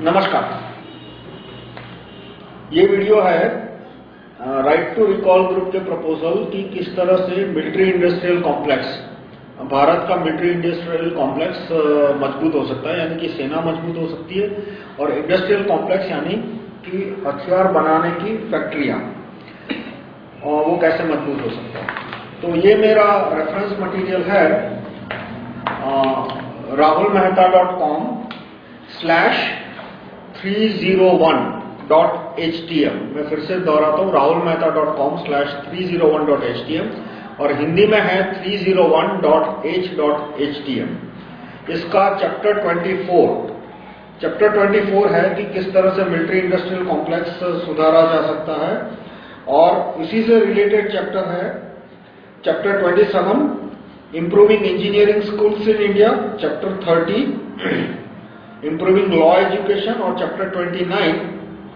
नमस्कार। ये वीडियो है राइट टू रिकॉल ग्रुप के प्रपोजल कि किस तरह से मिलिट्री इंडस्ट्रियल कॉम्प्लेक्स भारत का मिलिट्री इंडस्ट्रियल कॉम्प्लेक्स मज़बूत हो सकता है, यानी कि सेना मज़बूत हो सकती है, और इंडस्ट्रियल कॉम्प्लेक्स यानी कि हथियार बनाने की फैक्ट्रियाँ और वो कैसे मज़बूत हो सकता है। तो ये मेरा रेफरेंस मटेरियल है Rahul Mehta dot com slash three zero one dot H T M मैं फिर से दोहराता हूँ Rahul Mehta dot com slash three zero one dot H T M और हिंदी में है three zero one dot H dot H T M इसका chapter twenty four chapter twenty four है कि किस तरह से मिलिट्री इंडस्ट्रियल कॉम्प्लेक्स सुधारा जा सकता है और इसी से रिलेटेड चैप्टर है chapter 27 improving engineering schools in India chapter 30 improving law education और चैप्टर 29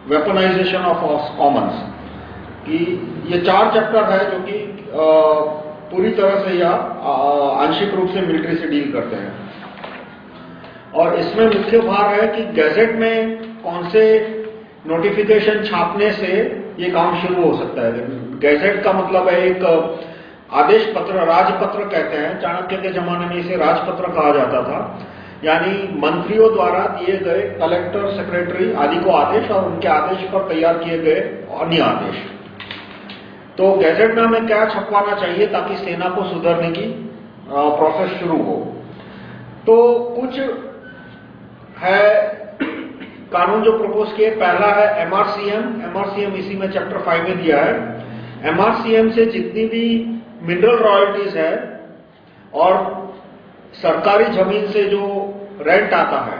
वेपनाइजेशन ऑफ़ कॉमन्स कि ये चार चैप्टर है जो कि पूरी तरह से या आंशिक रूप से मिलिट्री से डील करते हैं। और इसमें मुख्य भार है कि गैजेट में कौन से नोटिफिकेशन छापने से ये काम शुरू हो सकता है। गैजेट का मतलब है एक, आदेश पत्र, राजपत्र कहते हैं। चाणक्य के जमाने में इसे राजपत्र कहा जाता था। यानी मंत्रियों द्वारा दिए गए कलेक्टर, सेक्रेटरी आदि को आदेश और उनके आदेश पर तैयार किए गए अन्य आदेश। तो गैजेट में हमें क्या छपवाना चाहिए ताकि सेना को सुधरने की प्रोसेस शुरू हो? तो कुछ है कानून जो प्रपोज किए। पहला है एमआरसीएम एमआरसीएम इसी में चैप्टर फाइव में दिया है। एमआरसीएम से जितनी भी मिनरल रॉयल्टीज है और सरकारी ज़मीन से जो रेंट आता है,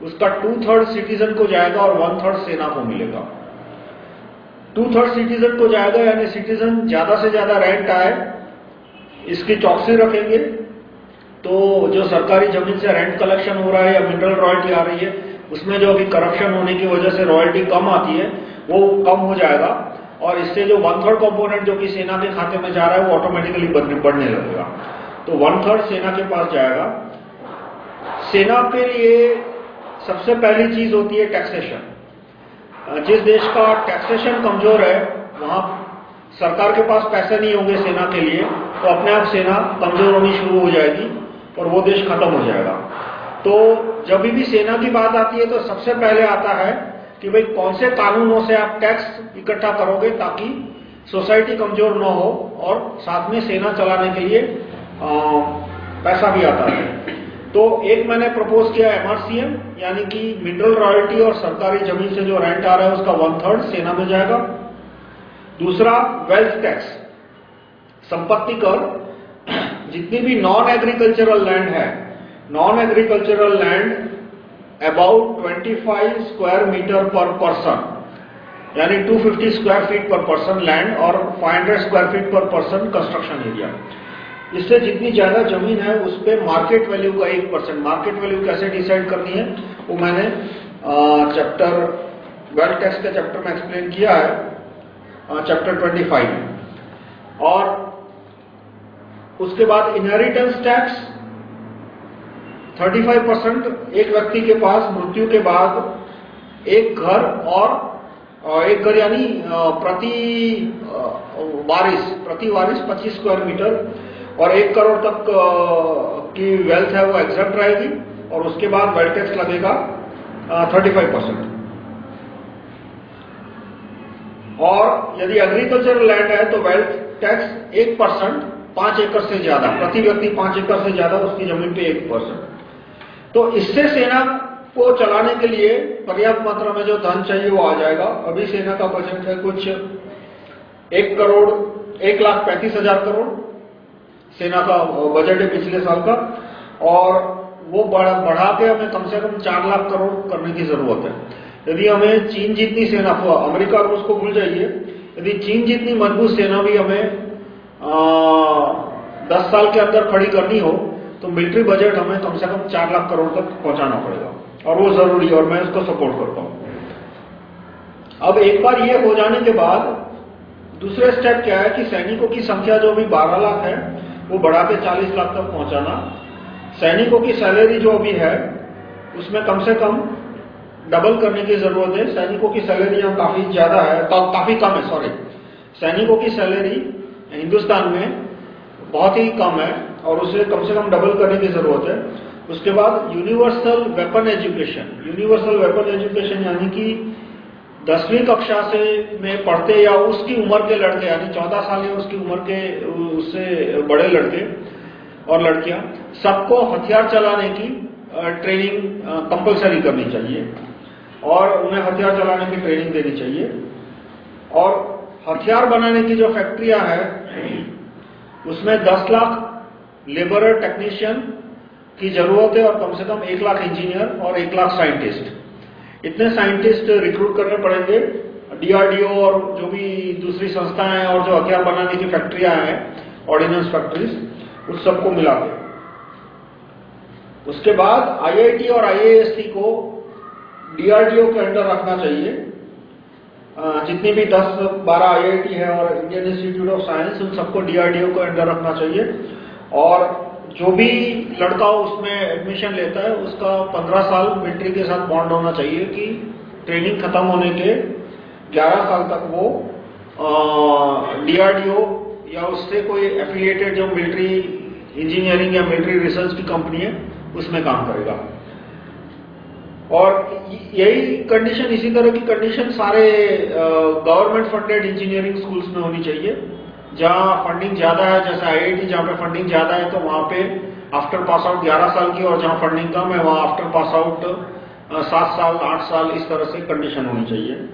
उसका टू थर्ड सिटीजन को जाएगा और वन थर्ड सेना को मिलेगा। टू थर्ड सिटीजन को जाएगा, यानी सिटीजन ज़्यादा से ज़्यादा रेंट आए, इसकी चौकसी रखेंगे तो जो सरकारी ज़मीन से रेंट कलेक्शन हो रहा है या मिनरल रॉयल्टी आ रही है, उसमें जो अभी करप्शन होने की वजह से रॉयल्टी कम आती है, वो कम हो जाएगा, और इससे जो वन थर्ड कंपोनेंट जो कि सेना के खाते में जा रहा है, वो ऑटोमेटिकली बढ़ने लगेगा। तो वन थर्ड सेना के पास जाएगा सेना के लिए सबसे पहली चीज़ होती है टैक्सेशन जिस देश का टैक्सेशन कमज़ोर है वहाँ सरकार के पास पैसे नहीं होंगे सेना के लिए तो अपने आप सेना कमज़ोर होनी शुरू हो जाएगी और वो देश खत्म हो जाएगा। तो जब भी सेना की बात आती है तो सबसे पहले आता है कि भाई कौन से कानूनों से आप टैक्स इकट्ठा करोगे ताकि सोसाइटी कमज़ोर न हो और साथ में सेना चलाने के लिए आ, पैसा भी आता है। तो एक मैंने प्रपोज किया एमआरसीएम यानी कि मिनरल रॉयल्टी और सरकारी ज़मीन से जो रेंट आ रहा है उसका वन थर्ड सेना में जाएगा। दूसरा वेल्थ टैक्स संपत्ति कर। जितनी भी नॉन एग्रीकल्चरल लैंड है non agricultural land about 25 square metre per person यानी 250 square feet per person land और 500 square feet per person construction area इससे जितनी ज़्यादा ज़मीन है, उस पर मार्केट वैल्यू का एक परसेंट मार्केट वैल्यू कैसे डिसाइड करनी है, वो मैंने चैप्टर वेल्थ टैक्स के चैप्टर में एक्सप्लेन किया है चैप्टर 25 और उसके बाद इनहेरिटेंस टैक्स 35 परसेंट एक व्यक्ति के पास, मृत्यु के बाद एक घर और एक घर यानी प्रति वारिस प्रति वारिस 25 स्क्वायर मीटर और एक करोड़ तक की वेल्थ है वो एग्जम्प्ट रहेगी और उसके बाद वेल्थ टैक्स लगेगा 35 परसेंट और यदि एग्रीकल्चरल लैंड है तो वेल्थ टैक्स एक परसेंट पाँच एकड़ से ज़्यादा, प्रति व्यक्ति पाँच एकड़ से ज़्यादा, उसकी ज़मीन पे एक परसेंट तो इससे सेना को चलाने के लिए पर्याप्त मात्रा में जो धन चाहिए वो आ जाएगा। अभी सेना का बजट है कुछ एक करोड़, एक लाख पैंतीस हज़ार करोड़ सेना का बजट है पिछले साल का और वो बढ़ा बढ़ा के हमें कम से कम चार लाख करोड़ करने की ज़रूरत है। यदि हमें चीन जितनी सेना अमेरिका और उसको भूल जाइए यदि चीन जितनी मज़बूत सेना भी हमें आ, दस साल के अंदर खड़ी करनी हो तो मिलिट्री बजट हमें कम से कम चार लाख करोड़ तक पहुंचाना पड़ेगा और वो ज़रूरी है और मैं उसको सपोर्ट करता हूँ। अब एक बार ये हो जाने के बाद दूसरे स्टेप क्या है कि सैनिकों की संख्या जो अभी 12 लाख है वो बढ़ा के 40 लाख तक पहुंचाना। सैनिकों की सैलरी जो अभी है, उसमें कम से कम डबल करने की ज़रूरत है। सैनिकों की सैलरी यहाँ काफ़ी ज़्यादा है काफ़ी कम है सॉरी सैनिकों की सैलरी हिंदुस्तान में बहुत ही कम है और उसे कम से कम डबल करने की ज़रूरत है। उसके बाद universal weapon education universal weapon education यानी कि दसवीं कक्षा से में पढ़ते या उसकी उम्र के लड़के, यानी चौदह साल या उसकी उम्र के, उससे बड़े लड़के और लड़कियाँ, सबको हथियार चलाने की ट्रेनिंग कंपलसरी करनी चाहिए। और उन्हें हथियार चलाने की ट्रेनिंग देनी चाहिए। और हथियार बनाने की जो फैक्ट्रियाँ हैं, उसमें 10 लाख लेबर टेक्नीशियन की ज़रूरत है और कम से कम एक लाख इंजीनियर और एक लाख साइंटिस्ट इतने साइंटिस्ट रिक्रूट करने पड़ेंगे डीआरडीओ और जो भी दूसरी संस्थाएँ और जो हथियार बनाने की फैक्ट्रियाँ हैं ऑर्डिनेंस फैक्ट्रीज उस सबको मिला के उसके बाद आईआईटी और आईएएससी को डीआरडीओ के अंडर रखना चाहिए। जितनी भी 10 12 आईआईटी है और इंडियन इंस्टीट्यूट ऑफ़ साइंस उन सबको डीआरडीओ के अंडर रखना चाहिए। और जो भी लड़का उसमें एडमिशन लेता है, उसका 15 साल मिलिट्री के साथ बॉन्ड होना चाहिए कि ट्रेनिंग खत्म होने के 11 साल तक वो डीआरडीओ या उससे कोई एफिलिएटेड जो मिलिट्री इंजीनियरिंग या मिलिट्री रिसर्च की कंपनी है, उसमें काम करेगा। और यही कंडीशन इसी तरह की कंडीशन सारे गवर्नमेंट फंडेड इंजीनियरिंग स्कूल्स में होनी चाहिए। जहाँ फंडिंग ज़्यादा है, जैसे आईआईटी जहाँ पे फंडिंग ज़्यादा है तो वहाँ पे आफ्टर पास आउट 11 साल की और जहाँ फंडिंग कम है, वहाँ आफ्टर पास आउट 7 साल 8 साल इस तरह से कंडीशन होनी चाहिए।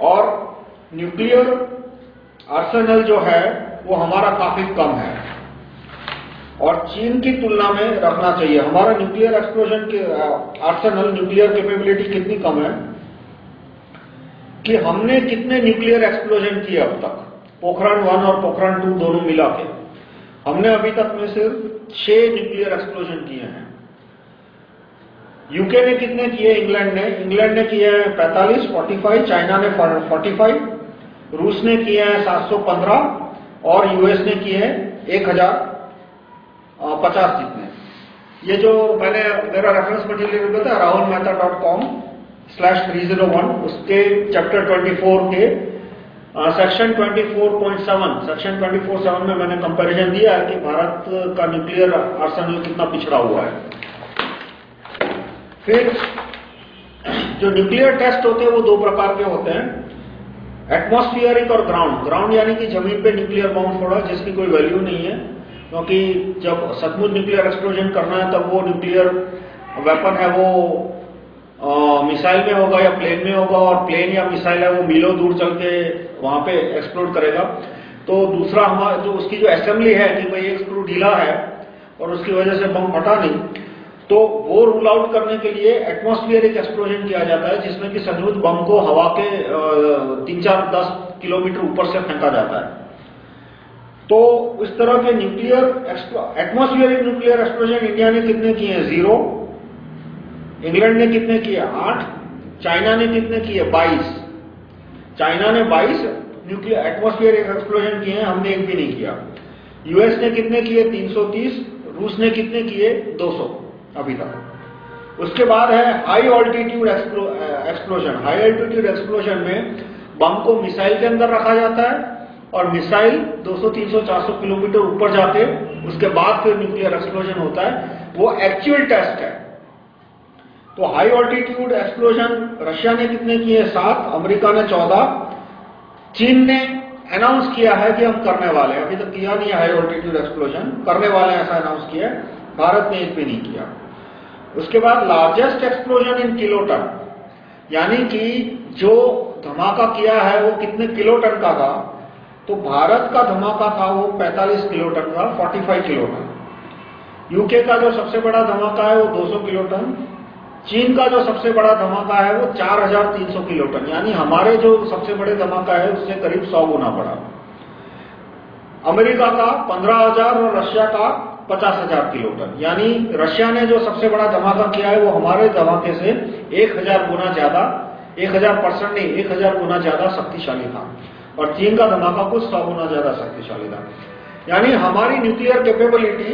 और न्यूक्लियर आर्सेनल जो है, वो हमारा काफ़ी कम है। और चीन की तुलना में रखना चाहिए। हमारा न्यूक्लियर एक्सप्लोजन के आर्सेनल न्यूक्लियर कैपेबिलिटी कितनी कम है? कि हमने कितने न्यूक्लियर एक्सप्लोजन किए अब तक? पोखरण वन और पोखरण टू दोनों मिला के। हमने अभी तक में सिर्फ़ छह न्यूक्लियर एक्सप्लोजन किए हैं। यूके ने कितने किए? इंग्लैंड ने। इंग्लैंड ने किए हैं 45 45 चाइना ने 45 रूस ने किए हैं 715 और यूएस ने किए हैं 1000 50 जितने। ये जो मैंने मेरा रेफरेंस मटेरियल बताया, Rahul Mehta dot com slash three zero one उसके चैप्टर 24 के सेक्शन 24.7 सेक्शन 24.7 में मैंने कंपैरिजन दिया है कि भारत का न्यूक्लियर आर्सेनल कितना पिछड़ा हुआ है। फिर, जो न्यूक्लियर टेस्ट होते हैं वो दो प्रकार के होते हैं। एटमॉस्फियरिक और ग्राउंड ग्राउंड यानी कि ज़मीन पे न्यूक्लियर बॉम्ब फोड़ा जिसकी कोई वैल्यू नहीं है। क्योंकि जब सचमुच न्यूक्लियर एक्सप्लोजन करना है, तब वो न्यूक्लियर वेपन है, वो मिसाइल में होगा या प्लेन में होगा और प्लेन या मिसाइल है वो मीलों दूर चल के वहाँ पे एक्सप्लोड करेगा। तो दूसरा हमारा जो उसकी जो असेंबली है कि भाई एक स्क्रू ढीला है और उसकी वजह से बम फटा नहीं तो वो रूल आउट करने के लिए एटमॉस्फेरिक एक्सप्लोजन किया जाता है, जिसमें कि सचमुच बम को हवा के तीन चार दस किलोमीटर ऊपर से फेंका जाता है। तो इस तरह के nuclear atmospheric nuclear explosion India ने कितने किए हैं? ज़ीरो इंग्लैंड ने कितने किए? आठ। चाइना ने कितने किए? बाईस। चाइना ने बाईस, न्यूक्लियर एटमोस्फियर एक्सप्लोजन किए हैं, हमने एक भी नहीं किया। यूएस ने कितने किए? 330 रूस ने कितने किए? 200 अभी तक। उसके बाद है high altitude explosion high altitude explosion में बम को मिसाइल के अंदर रखा जाता है और मिसाइल 200 300 400 किलोमीटर ऊपर जाके उसके बाद फिर न्यूक्लियर एक्सप्लोजन होता है। वो एक्चुअल टेस्ट है। तो हाई ऑल्टीट्यूड एक्सप्लोजन रशिया ने कितने किए सात, अमेरिका ने चौदह, चीन ने अनाउंस किया है कि हम करने वाले हैं। अभी तक किया नहीं हाई ऑल्टीट्यूड एक्सप्लोजन करने वाले ऐसा अनाउंस किया है। भारत ने एक भी नहीं किया। उसके बाद लार्जेस्ट एक्सप्लोजन इन किलोटन यानी कि जो धमाका किया है वो कितने किलोटन का था? तो भारत का धमाका था वो 45 किलोटन का 45 किलोटन यूके का जो सबसे बड़ा धमाका है वो 200 किलोटन चीन का जो सबसे बड़ा धमाका है वो 4,300 किलोटन यानी हमारे जो सबसे बड़े धमाका है उससे करीब 100 गुना बड़ा। अमेरिका का 15,000 और रशिया का 50,000 किलोटन यानी रशिया ने जो सबसे बड़ा धमाका किया है वो हमारे धमाके से 1,000 गुना ज़्यादा 1,000 परसेंट नहीं 1,000 गुना ज़्यादा शक्तिशाली था। और चीन का धमाका कुछ सौ गुना ज़्यादा शक्तिशाली था। यानी हमारी न्यूक्लियर कैपेबिलिटी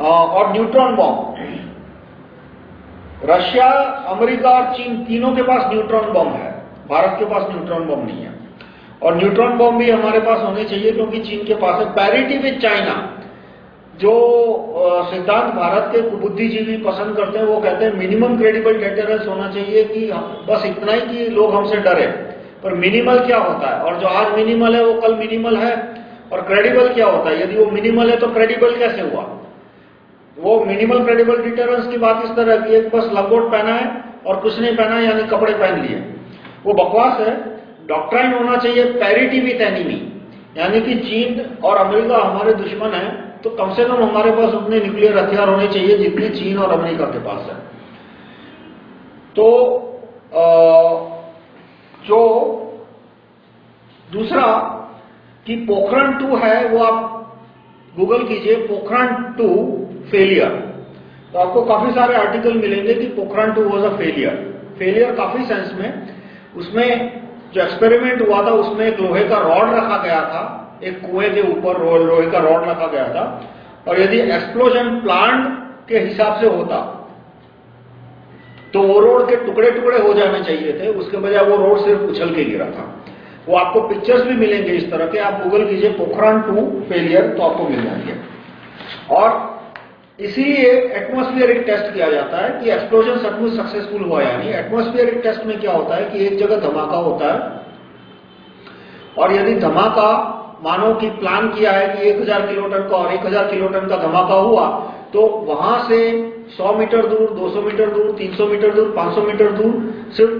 और न्यूट्रॉन बॉम्ब रशिया, अमेरिका और चीन तीनों के पास न्यूट्रॉन बम है। भारत के पास न्यूट्रॉन बम नहीं है। और न्यूट्रॉन बम भी हमारे पास होने चाहिए क्योंकि चीन के पास है। पैरिटी विद चाइना जो सिद्धांत भारत के बुद्धिजीवी पसंद करते हैं, वो कहते हैं मिनिमम क्रेडिबल डेटरेंस होना चाहिए कि बस इतना ही कि लोग हमसे डरे। पर मिनिमल क्या होता है? और जो आज मिनिमल है, वो कल मिनिमल है। और क्रेडिबल क्या होता है? यदि वो मिनिमल है तो क्रेडिबल कैसे हुआ? वो मिनिमल क्रेडिबल डिटरेंस की बात इस तरह की है बस लंगोट पहना है और कुछ नहीं पहना है यानी कपड़े पहन लिए। वो बकवास है। डॉक्ट्राइन होना चाहिए पैरिटी विथ एनिमी यानी कि चीन और अमेरिका हमारे दुश्मन है तो कम से कम हमारे पास उतने न्यूक्लियर हथियार होने चाहिए जितने चीन और अमेरिका के पास है। तो आ, जो दूसरा कि पोखरण टू है वो आप गूगल कीजिए पोखरण टू फेलियर तो आपको काफ़ी सारे आर्टिकल मिलेंगे कि Pokhran two was a failure failure काफ़ी सेंस में, उसमें जो एक्सपेरिमेंट हुआ था, उसमें एक लोहे का रॉड रखा गया था, एक कुएँ के ऊपर लोहे का रॉड रखा गया था, और यदि एक्सप्लोजन प्लांट के हिसाब से होता तो वो रोड के टुकड़े टुकड़े हो जाने चाहिए थे, उसके बजाय वो रोड सिर्फ़ उछल के गिरा था। वो आपको पिक्चर्स भी मिलेंगे इस तरह के, आप गूगल कीजिए पोखरण टू फेलियर तो आपको मिल जाएँगे। और इसीलिए एटमोस्फियरिक टेस्ट किया जाता है कि एक्सप्लोजन सचमुच सक्सेसफुल हुआ या नहीं। एटमोस्फियरिक टेस्ट में क्या होता है कि एक जगह धमाका होता है और यदि धमाका मानो कि प्लान किया है कि 1000 किलोटन का और 1000 किलोटन का धमाका हुआ तो वहाँ से 100 मीटर दूर 200 मीटर दूर 300 मीटर दूर 500 मीटर दूर सिर्फ़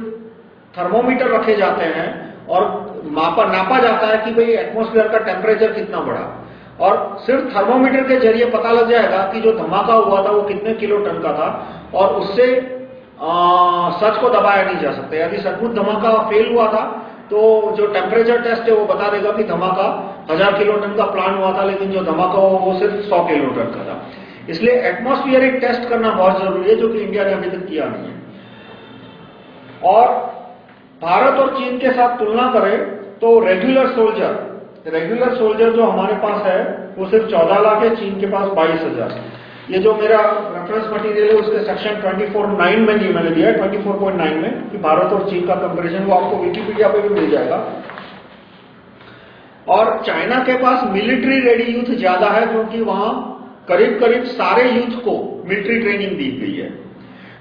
थर्मोमीटर रखे जाते हैं और मापा नापा जाता है कि भाई एटमॉस्फेयर का टेम्परेचर कितना बढ़ा। और सिर्फ़ थर्मोमीटर के ज़रिए पता लग जाएगा कि जो धमाका हुआ था वो कितने किलो टन का था और उससे सच को दबाया नहीं जा सकता। यदि सचमुच धमाका फेल हुआ था तो जो टेम्परेचर टेस्ट है वो बता देगा कि धमाका हज़ार किलो टन का प्लान हुआ था, लेकिन जो धमाका हुआ वो सिर्फ़ सौ किलो टन का था। इसलिए एटमोस्फियरिक टेस्ट करना बहुत ज़रूरी है, जो कि इंडिया ने अभी तक किया नहीं है। और भारत और चीन के साथ तुलना करें तो रेगुलर सोल्जर रेगुलर सोल्जर जो हमारे पास है, वो सिर्फ़ 14 लाख है, चीन के पास बाईस हज़ार। ये जो मेरा रेफरेंस मटेरियल है, उसके सेक्शन 24.9 में नहीं मैंने दिया है 24.9 में, कि भारत और चीन का कंपैरिजन वो आपको विकिपीडिया पे भी मिल जाएगा। और चाइना के पास मिलिट्री रेडी यूथ ज़्यादा है क्योंकि वहाँ करीब करीब सारे यूथ को मिलिट्री ट्रेनिंग दी गई है।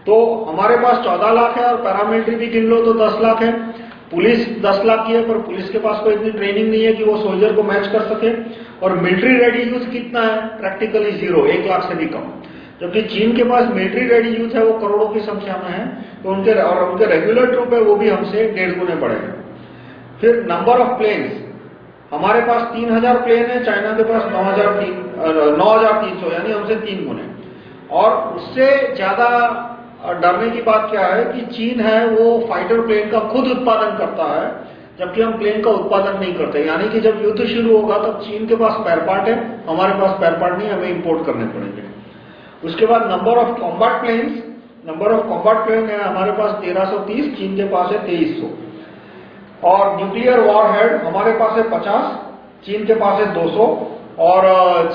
तो हमारे पास 14 लाख है और पैरामिलिट्री भी गिन लो तो 10 लाख है। पुलिस 10 लाख की है, पर पुलिस के पास कोई इतनी ट्रेनिंग नहीं है कि वो सोल्जर को मैच कर सके। और मिलिट्री रेडी यूथ कितना है? प्रैक्टिकली ज़ीरो एक लाख से भी कम। जबकि चीन के पास मिलिट्री रेडी यूथ है, वो करोड़ों की संख्या में है। तो उनके और उनके रेगुलर ट्रूप है, वो भी हमसे डेढ़ गुने बड़े हैं। फिर नंबर ऑफ़ प्लेन्स हमारे पास 3000 प्लेन है, चाइना के पास 9000 9300 यानी हमसे तीन गुने। और उससे ज़्यादा डरने की बात क्या है कि चीन है, वो फाइटर प्लेन का खुद उत्पादन करता है, जबकि हम प्लेन का उत्पादन नहीं करते। यानी कि जब युद्ध शुरू होगा, तब चीन के पास स्पेयर पार्ट है, हमारे पास स्पेयर पार्ट नहीं हमें इंपोर्ट करने पड़ेंगे। उसके बाद number of combat planes number of combat plane है, हमारे पास 1330 चीन के पास है 2300 और न्यूक्लियर वॉरहेड हमारे पास है 50 चीन के पास है 200 और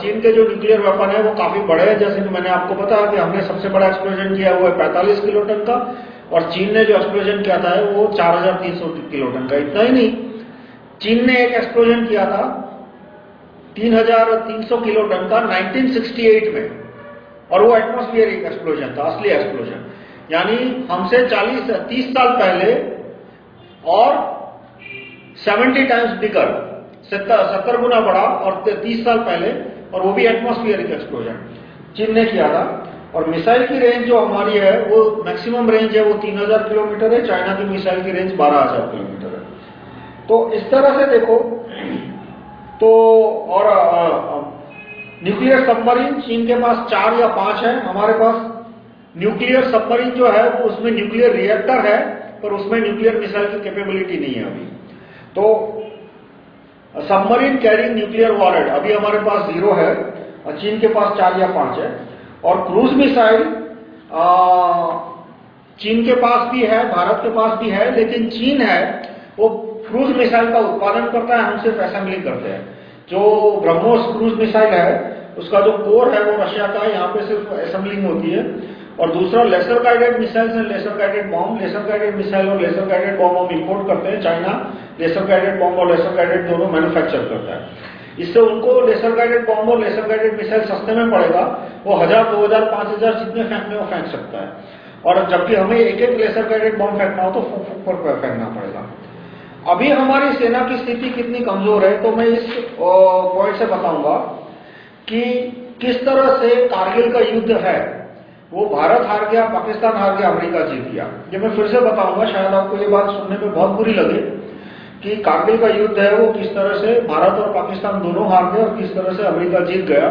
चीन के जो न्यूक्लियर वेपन है, वो काफ़ी बड़े हैं, जैसे कि मैंने आपको बताया कि हमने सबसे बड़ा एक्सप्लोजन किया वो है 45 किलो टन का, और चीन ने जो एक्सप्लोजन किया था, वो 4300 किलो टन का, इतना ही नहीं। चीन ने एक एक्सप्लोजन किया था 3300 किलो टन का 1968 में। और वो एटमोस्फियर एक एक्सप्लोजन था, असली एक्सप्लोजन यानी हमसे 40 30 साल पहले और 70 टाइम्स बिगर सत्तर गुना बड़ा और 30 साल पहले, और वो भी एटमॉस्फेरिक एक्सप्लोजन चीन ने किया था। और मिसाइल की रेंज जो हमारी है, वो मैक्सिमम रेंज है, वो 3000 किलोमीटर है। चाइना की मिसाइल की रेंज 12000 किलोमीटर है। तो इस तरह से देखो तो और न्यूक्लियर सबमरीन चीन के पास चार या पाँच है, हमारे पास। न्यूक्लियर सबमरीन जो है उसमें न्यूक्लियर रिएक्टर है, पर उसमें न्यूक्लियर मिसाइल की कैपेबिलिटी नहीं है अभी। तो सबमरीन कैरिंग न्यूक्लियर वॉरेड अभी हमारे पास ज़ीरो है चीन के पास चार या पाँच है। और क्रूज मिसाइल चीन के पास भी है, भारत के पास भी है, लेकिन चीन है, वो क्रूज मिसाइल का उत्पादन करता है, हम सिर्फ़ असेंबली करते हैं। जो ब्रह्मोस क्रूज मिसाइल है, उसका जो कोर है, वो रशिया का यहाँ पे सिर्फ़ असेंबलिंग होती है। और दूसरा laser guided missiles and laser guided bomb laser guided missile और लेसर गाइडेड बॉम्ब हम इंपोर्ट करते हैं चाइना लेसर गाइडेड बॉम्ब और लेसर गाइडेड दोनों मैन्युफैक्चर करता है। इससे उनको लेसर गाइडेड बॉम्ब और लेसर गाइडेड मिसाइल सस्ते में पड़ेगा, वो हज़ार, दो हज़ार, पाँच हज़ार जितने फेंकने वो फेंक सकता है। और जबकि हमें एक एक लेसर गाइडेड बॉम्ब फेंकना हो तो फुक फुक पर फेंकना पड़ेगा। अभी हमारी सेना की स्थिति कितनी कमज़ोर है तो मैं इस पॉइंट से बताऊँगा कि किस तरह से कारगिल का युद्ध है। वो भारत हार गया, पाकिस्तान हार गया, अमेरिका जीत गया। ये मैं फिर से बताऊँगा, शायद आपको ये बात सुनने में बहुत बुरी लगे कि कारगिल का युद्ध है, वो किस तरह से भारत और पाकिस्तान दोनों हार गए और किस तरह से अमेरिका जीत गया।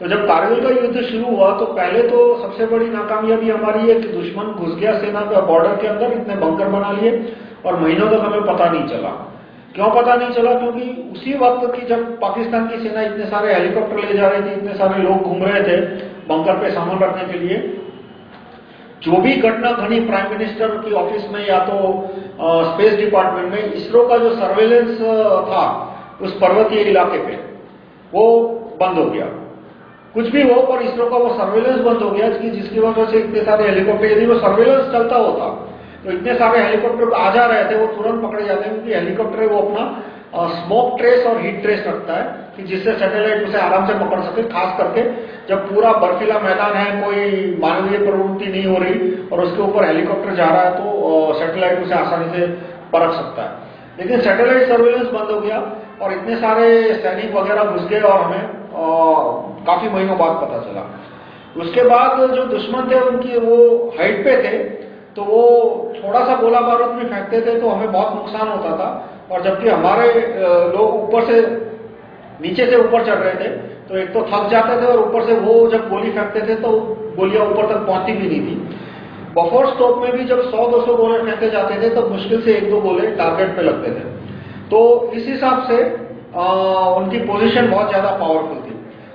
तो जब कारगिल का युद्ध शुरू हुआ तो पहले तो सबसे बड़ी नाकामयाबी हमारी है कि दुश्मन घुस गया सेना का बॉर्डर के अंदर, इतने बंकर बना लिए और महीनों तक हमें पता नहीं चला। क्यों पता नहीं चला? क्योंकि उसी वक्त की जब पाकिस्तान की सेना इतने सारे हेलीकॉप्टर ले जा रही थी, इतने सारे लोग घूम रहे थे बंकर पे सामान रखने के लिए। जो भी घटना घनी प्राइम मिनिस्टर की ऑफ़िस में या तो स्पेस डिपार्टमेंट में, इसरो का जो सर्वेलेंस था, उस पर्वतीय इलाके पे, वो बंद हो गया। कुछ भी हो, पर इसरो का वो सर्वेलेंस बंद हो गया जिसकी वजह से इतने सारे हेलीकॉप्टर यदि वो सर्वेलेंस चलता होता तो इतने सारे हेलीकॉप्टर आ जा रहे थे, वो तुरंत पकड़े जाते हैं, क्योंकि हेलीकॉप्टर वो अपना स्मोक ट्रेस और हीट ट्रेस रखता है कि जिससे सैटेलाइट उसे आराम से पकड़ सके खास करके जब पूरा बर्फीला मैदान है कोई मानवीय प्रवृत्ति नहीं हो रही और उसके ऊपर हेलीकॉप्टर जा रहा है तो सैटेलाइट उसे आसानी से परख सकता है। लेकिन सैटेलाइट सर्वेलेंस बंद हो गया और इतने सारे सैनिक वगैरह घुस गए और हमें आ, काफ़ी महीनों बाद पता चला। उसके बाद जो दुश्मन थे उनकी वो हाइट पे थे तो वो थोड़ा सा गोला बारूद भी फेंकते थे तो हमें बहुत नुकसान होता था। और जबकि हमारे लोग ऊपर से नीचे से ऊपर चढ़ रहे थे तो एक तो थक जाते थे और ऊपर से वो जब गोली फेंकते थे तो गोलियाँ ऊपर तक पहुँचती भी नहीं थी। बफोर स्टॉप में भी जब 100-200 गोले फेंके जाते थे तो मुश्किल से एक दो गोले टारगेट पे लगते थे। तो इस हिसाब से आ, उनकी पोजीशन बहुत ज़्यादा पावरफुल थी।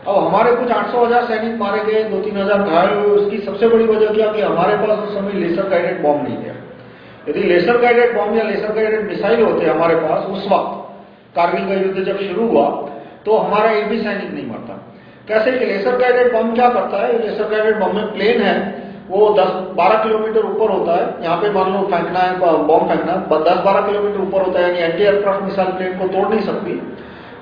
अब हमारे कुछ 800 हज़ार सैनिक मारे गए दो तीन हज़ार घायल हुए, उसकी सबसे बड़ी वजह क्या कि हमारे पास उस समय लेसर गाइडेड बॉम्ब नहीं था यदि लेसर गाइडेड बॉम्ब या लेसर गाइडेड मिसाइल होते हमारे पास उस वक्त, कारगिल का युद्ध जब शुरू हुआ तो हमारा एक भी सैनिक नहीं मरता। कैसे कि लेसर गाइडेड बम क्या करता है? लेसर गाइडेड बम में प्लेन है, वो 10-12 किलोमीटर ऊपर होता है। यहाँ पे मान लो फेंकना है बॉम्ब फेंकना 10-12 किलोमीटर ऊपर होता है, यानी एंटी एयरक्राफ्ट मिसाइल प्लेन को तोड़ नहीं सकती।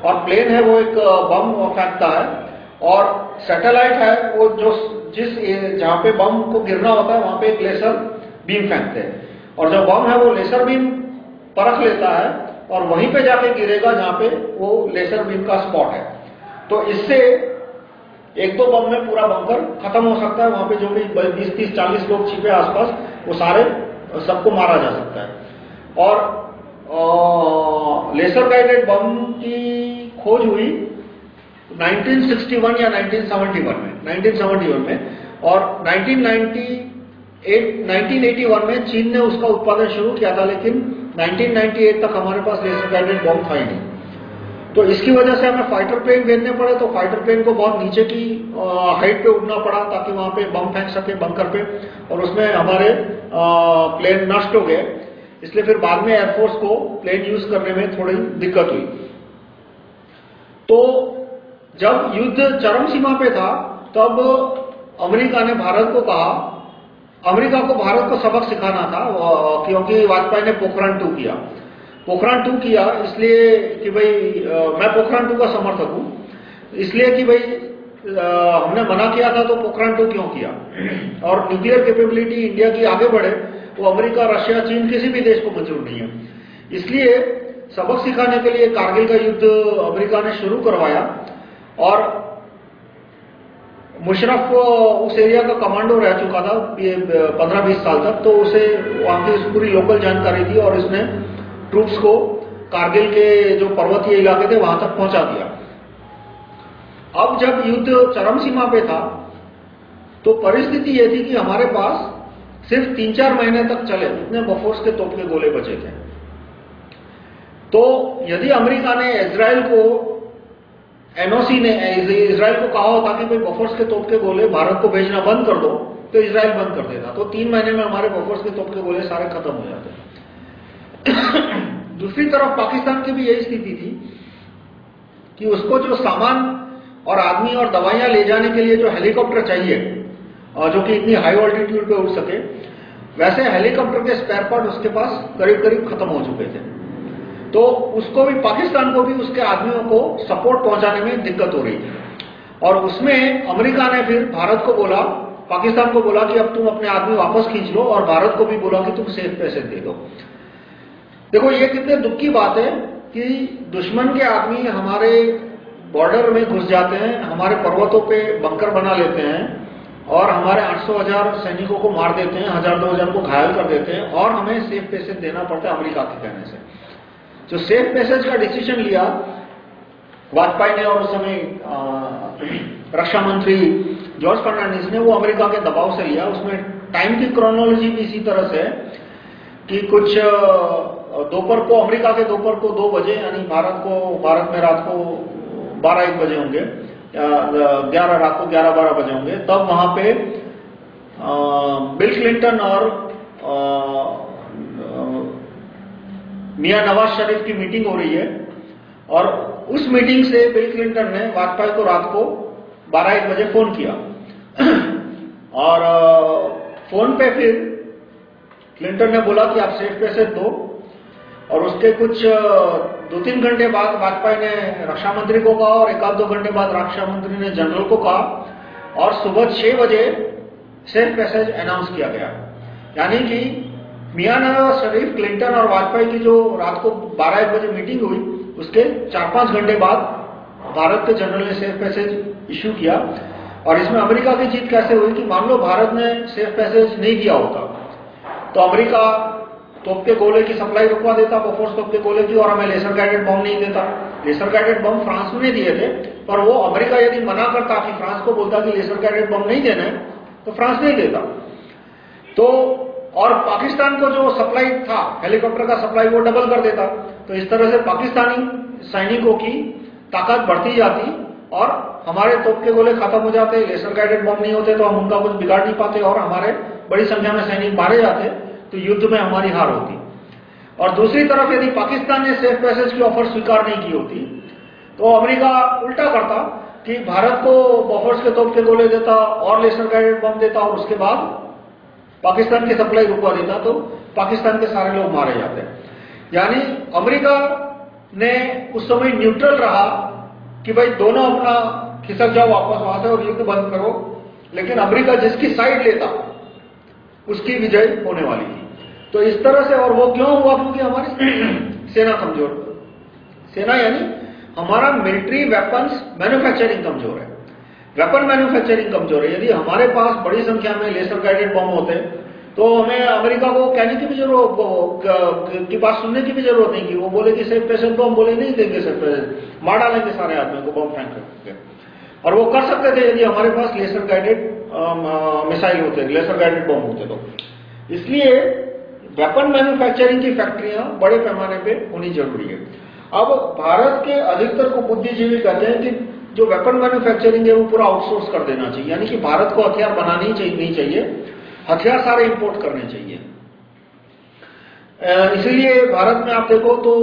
और प्लेन है, वो एक बम फेंकता है। और सैटेलाइट है वो जो जिस जहाँ पे बम को गिरना होता है वहाँ पे एक लेसर बीम फेंकते हैं। और जो बम है वो लेसर बीम परख लेता है और वहीं पे जाके गिरेगा जहाँ पे वो लेसर बीम का स्पॉट है। तो इससे एक दो बम में पूरा बंकर खत्म हो सकता है वहाँ पे जो भी 20 30 40 लोग छिपे आसपास वो सारे सबको मारा जा सकता है। और आ, लेसर गाइडेड बम की खोज हुई 1961 या 1971 में 1971 में। और 1998 1981 में चीन ने उसका उत्पादन शुरू किया था, लेकिन 1998 तक हमारे पास लेजर गाइडेड बॉम्ब था ही नहीं। तो इसकी वजह से हमें फाइटर प्लेन भेजने पड़े तो फाइटर प्लेन को बहुत नीचे की हाइट पे उड़ना पड़ा, ताकि वहाँ पे बम फेंक सके बंकर पे। और उसमें हमारे प्लेन नष्ट हो गए। इसलिए फिर बाद में एयरफोर्स को प्लेन यूज़ करने में थोड़ी दिक्कत हुई। तो जब युद्ध चरम सीमा पे था, तब अमेरिका ने भारत को कहा, अमेरिका को भारत को सबक सिखाना था क्योंकि वाजपेयी ने पोखरण टू किया। पोखरण टू किया इसलिए कि भाई मैं पोखरण टू का समर्थक हूँ। इसलिए कि भाई हमने मना किया था तो पोखरण टू क्यों किया? और न्यूक्लियर कैपेबिलिटी इंडिया की आगे बढ़े, वो अमेरिका, रशिया, चीन किसी भी देश को मंजूर नहीं है। इसलिए सबक सिखाने के लिए कारगिल का युद्ध अमेरिका ने शुरू करवाया। और मुशरफ उस एरिया का कमांडो रह चुका था, ये पंद्रह बीस साल तक तो उसे वहाँ की पूरी लोकल जानकारी थी और इसने ट्रूप्स को कारगिल के जो पर्वतीय इलाके थे, वहाँ तक पहुँचा दिया। अब जब युद्ध चरम सीमा पे था तो परिस्थिति यह थी कि हमारे पास सिर्फ़ तीन चार महीने तक चले इतने बफोर्स के तोप के गोले बचे थे। तो यदि अमेरिका ने इसराइल को एनओसी ने इसराइल को कहा होता कि भाई बफर्स के तोप के गोले भारत को भेजना बंद कर दो तो इसराइल बंद कर देता तो तीन महीने में हमारे बफर्स के तोप के गोले सारे खत्म हो जाते दूसरी तरफ़ पाकिस्तान की भी यही स्थिति थी कि उसको जो सामान और आदमी और दवाइयाँ ले जाने के लिए जो हेलीकॉप्टर चाहिए जो कि इतनी हाई ऑल्टीट्यूड पे उड़ सके, वैसे हेलीकॉप्टर के स्पेयर पार्ट उसके पास करीब करीब खत्म हो चुके थे। तो उसको भी, पाकिस्तान को भी, उसके आदमियों को सपोर्ट पहुँचाने में दिक्कत हो रही थी। और उसमें अमेरिका ने फिर भारत को बोला, पाकिस्तान को बोला कि अब तुम अपने आदमी वापस खींच लो और भारत को भी बोला कि तुम सेफ़ पैसे दे दो। देखो, ये कितने दुख की बात है कि दुश्मन के आदमी हमारे बॉर्डर में घुस जाते हैं, हमारे पर्वतों पे बंकर बना लेते हैं और हमारे 800 हज़ार सैनिकों को मार देते हैं, हज़ार दो हज़ार को घायल कर देते हैं और हमें सेफ़ पैसे देना पड़ता है अमेरिका के कहने से। जो सेफ़ पैसेज का डिसीज़न लिया। वाजपेयी ने और उस समय रक्षा मंत्री जॉर्ज फर्नांडिस ने, वो अमेरिका के दबाव से लिया। उसमें टाइम की क्रोनोलॉजी भी इसी तरह से कि कुछ दोपहर को, अमेरिका के दोपहर को दो बजे, यानी भारत को, भारत में रात को बारह एक बजे होंगे। ग्यारह, रात को ग्यारह बारह बजे होंगे। तब वहाँ पे बिल क्लिंटन और मियाँ नवाज़ शरीफ की मीटिंग हो रही है और उस मीटिंग से बिल क्लिंटन ने वाजपेयी को रात को बारह एक बजे फ़ोन किया। और फ़ोन पे फिर क्लिंटन ने बोला कि आप सेफ़ पैसे दो। और उसके कुछ दो तीन घंटे बाद वाजपेयी ने रक्षा मंत्री को कहा और एक आध दो घंटे बाद रक्षा मंत्री ने जनरल को कहा। और सुबह छह बजे सेफ़ पैसेज अनाउंस किया गया। यानी कि मियाँ नवाज़ शरीफ क्लिंटन और वाजपेयी की जो रात को 12 एक बजे मीटिंग हुई, उसके चार पाँच घंटे बाद भारत के जनरल ने सेफ़ पैसेज इश्यू किया और इसमें अमेरिका की जीत कैसे हुई कि मान लो भारत ने सेफ़ पैसेज नहीं दिया होता तो अमेरिका तोप के गोले की सप्लाई रुकवा देता बोफोर्स तोप के गोले की, और हमें लेसर गाइडेड बम नहीं देता। लेसर गाइडेड बम फ्रांस में दिए थे, पर वो अमेरिका यदि मना करता कि फ्रांस को बोलता कि लेसर गाइडेड बम नहीं देना है तो फ्रांस नहीं देता। तो और पाकिस्तान को जो सप्लाई था हेलीकॉप्टर का सप्लाई वो डबल कर देता। तो इस तरह से पाकिस्तानी सैनिकों की ताकत बढ़ती जाती और हमारे तोप के गोले खत्म हो जाते लेसर गाइडेड बम नहीं होते तो हम उनका कुछ बिगाड़ नहीं पाते और हमारे बड़ी संख्या में सैनिक मारे जाते तो युद्ध में हमारी हार होती। और दूसरी तरफ़ यदि पाकिस्तान ने सेफ़ पैसेज की ऑफ़र स्वीकार नहीं की होती तो अमेरिका उल्टा करता कि भारत को बफर्स के तोप के गोले देता और लेसर गाइडेड बम देता और उसके बाद पाकिस्तान की सप्लाई रुकवा देता तो पाकिस्तान के सारे लोग मारे जाते। यानी अमेरिका ने उस समय न्यूट्रल रहा कि भाई दोनों अपना खिसक जाओ, वापस वहाँ से और युद्ध बंद करो। लेकिन अमेरिका जिसकी साइड लेता, उसकी विजय होने वाली थी। तो इस तरह से और वो क्यों हुआ? क्योंकि हमारी सेना कमज़ोर सेना यानी हमारा मिलिट्री वेपन्स मैन्युफैक्चरिंग कमज़ोर है। वेपन मैन्युफैक्चरिंग कमज़ोर है। यदि हमारे पास बड़ी संख्या में लेसर गाइडेड बम होते तो हमें अमेरिका को कहने की भी ज़रूरत की बात सुनने की भी ज़रूरत नहीं की वो बोले कि सेफ़ पेशेंट हम बोले, नहीं देंगे सेफ़ पेशेंट मार डालेंगे सारे आदमी को बम फेंक करके और वो कर सकते थे यदि हमारे पास लेसर गाइडेड मिसाइल होते लेसर गाइडेड बम होते तो। इसलिए वेपन मैन्युफैक्चरिंग की फैक्ट्रियाँ बड़े पैमाने पे होनी ज़रूरी है। अब भारत के अधिकतर को बुद्धिजीवी कहते हैं कि जो वेपन मैन्युफैक्चरिंग है, वो पूरा आउटसोर्स कर देना चाहिए। यानी कि भारत को हथियार बनानी चाहिए, नहीं चाहिए। हथियार सारे इंपोर्ट करने चाहिए। इसलिए भारत में आप देखो तो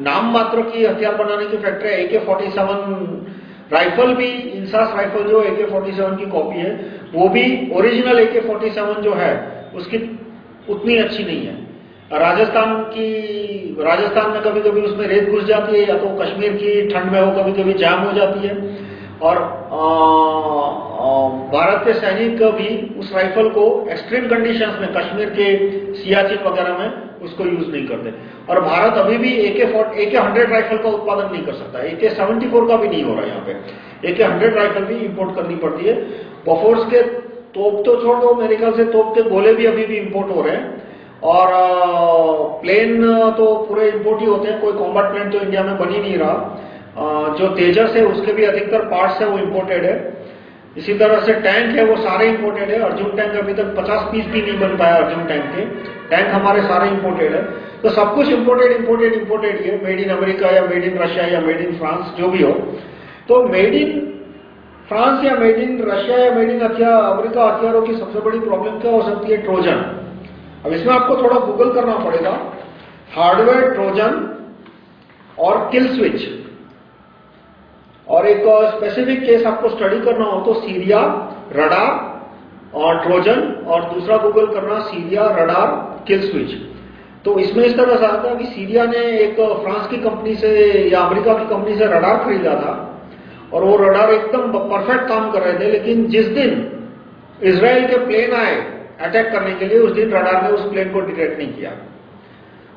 नाम मात्र की हथियार बनाने की factory AK forty seven rifle भी, इंसास राइफल जो एके फोर्टी सेवन की कॉपी है, वो भी ओरिजिनल एके फोर्टी सेवन जो है, उसकी उतनी अच्छी नहीं है। राजस्थान की, राजस्थान में कभी कभी उसमें रेत घुस जाती है या तो कश्मीर की ठंड में वो कभी कभी जाम हो जाती है। और भारत के सैनिक भी उस राइफल को एक्सट्रीम कंडीशंस में, कश्मीर के सियाचिन वगैरह में उसको यूज़ नहीं करते। और भारत अभी भी एके एके हंड्रेड राइफल का उत्पादन नहीं कर सकता। एके सेवेंटी फोर का भी नहीं हो रहा है यहाँ पे। एके हंड्रेड राइफल भी इंपोर्ट करनी पड़ती है। बफोर्स के तोप तो छोड़ दो, मेरे ख्याल से तोप के गोले भी अभी भी इंपोर्ट हो रहे हैं। और प्लेन तो पूरे इंपोर्ट ही होते हैं। कोई कॉम्बैट प्लेन तो इंडिया में बन नहीं रहा। जो तेजस है, उसके भी अधिकतर पार्ट्स है, वो इंपोर्टेड है। इसी तरह से टैंक है, वो सारे इंपोर्टेड है। अर्जुन टैंक अभी तक 50 पीस भी नहीं बन पाया अर्जुन टैंक के। टैंक हमारे सारे इंपोर्टेड है। तो सब कुछ इंपोर्टेड इंपोर्टेड इंपोर्टेड ही है। मेड इन अमेरिका या मेड इन रशिया या मेड इन फ्रांस जो भी हो। तो मेड इन फ्रांस या मेड इन रशिया या मेड इन अमेरिका हथियारों की सबसे बड़ी प्रॉब्लम क्या हो सकती है? ट्रोजन। अब इसमें आपको थोड़ा गूगल करना पड़ेगा। हार्डवेयर ट्रोजन और किल स्विच और एक स्पेसिफिक केस आपको स्टडी करना हो तो सीरिया रडार और ट्रोजन और दूसरा गूगल करना सीरिया रडार किल स्विच तो इसमें इस तरह से आता है कि सीरिया ने एक फ्रांस की कंपनी से या अमेरिका की कंपनी से रडार खरीदा था और वो रडार एकदम परफेक्ट काम कर रहे थे, लेकिन जिस दिन इसराइल के प्लेन आए अटैक करने के लिए उस दिन रडार ने उस प्लेन को डिटेक्ट नहीं किया।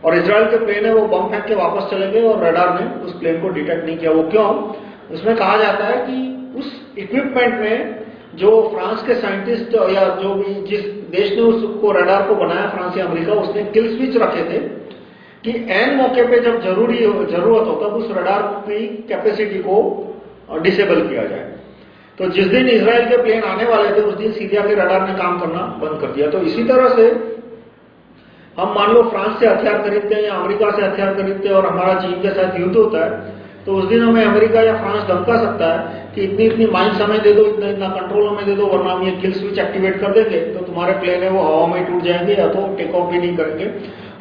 और इसराइल के प्लेन है, वो बम फेंक के वापस चले गए और रडार ने उस प्लेन को डिटेक्ट नहीं किया। वो क्यों? उसमें कहा जाता है कि उस इक्विपमेंट में जो फ्रांस के साइंटिस्ट या जो भी जिस देश ने उसको रडार को बनाया फ्रांस या अमेरिका, उसने किल स्विच रखे थे कि एन मौके पे जब ज़रूरी ज़रूरत हो, तब उस रडार की कैपेसिटी को डिसेबल किया जाए। तो जिस दिन इसराइल के प्लेन आने वाले थे, उस दिन सीरिया के रडार ने काम करना बंद कर दिया। तो इसी तरह से हम मान लो फ्रांस से हथियार खरीदते हैं या अमेरिका से हथियार खरीदते हैं और हमारा चीन के साथ युद्ध होता है तो उस दिन हमें अमेरिका या फ्रांस धमका सकता है कि इतनी इतनी माइंस हमें दे दो, इतना इतना कंट्रोल हमें दे दो, वरना हम ये किल स्विच एक्टिवेट कर देंगे। तो तुम्हारे प्लेन है, वो हवा में टूट जाएँगे या तो टेक ऑफ़ भी नहीं करेंगे।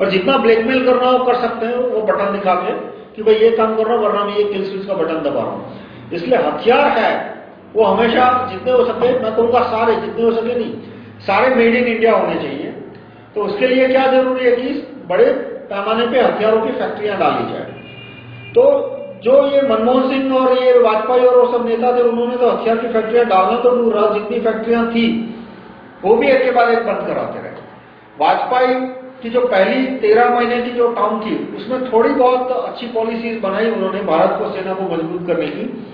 और जितना ब्लैकमेल करना हो, कर सकते हैं, वो बटन दिखा के कि भाई ये काम कर रहा हूँ, वरना मैं ये किल स्विच का बटन दबा रहा हूँ। इसलिए हथियार है वो हमेशा जितने हो सके, मैं कहूँगा सारे जितने हो सके नहीं, सारे मेड इन इंडिया होने चाहिए। तो उसके लिए क्या ज़रूरी है कि बड़े पैमाने पे हथियारों की फैक्ट्रियाँ डाली जाए। तो जो ये मनमोहन सिंह और ये वाजपेयी और वो सब नेता थे, उन्होंने तो हथियार की फैक्ट्रियाँ डालना तो दूर रहा, जितनी फैक्ट्रियाँ थी, वो भी एक के बाद एक बंद कराते रहे। वाजपेयी की जो पहली तेरह महीने की जो टाउन थी, उसमें थोड़ी बहुत अच्छी पॉलिसीज़ बनाई उन्होंने, भारत को सेना को मज़बूत करने की।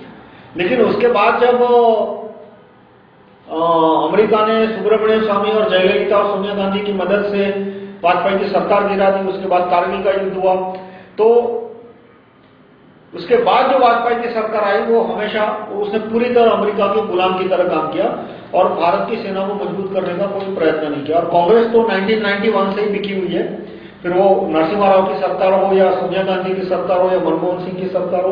लेकिन उसके बाद जब अमेरिका ने सुब्रमण्यम स्वामी और जयललिता और सोनिया गांधी की मदद से वाजपेयी की सरकार गिरा दी, उसके बाद कारगिल का युद्ध हुआ। तो उसके बाद जो वाजपेयी की सरकार आई, वो हमेशा उसने पूरी तरह अमेरिका के गुलाम की तरह काम किया और भारत की सेना को मज़बूत करने का कोई प्रयत्न नहीं किया। और कांग्रेस तो 1991 से ही बिकी हुई है। फिर वो नरसिम्हा राव की सरकार हो या सोनिया गांधी की सरकार हो या मनमोहन सिंह की सरकार हो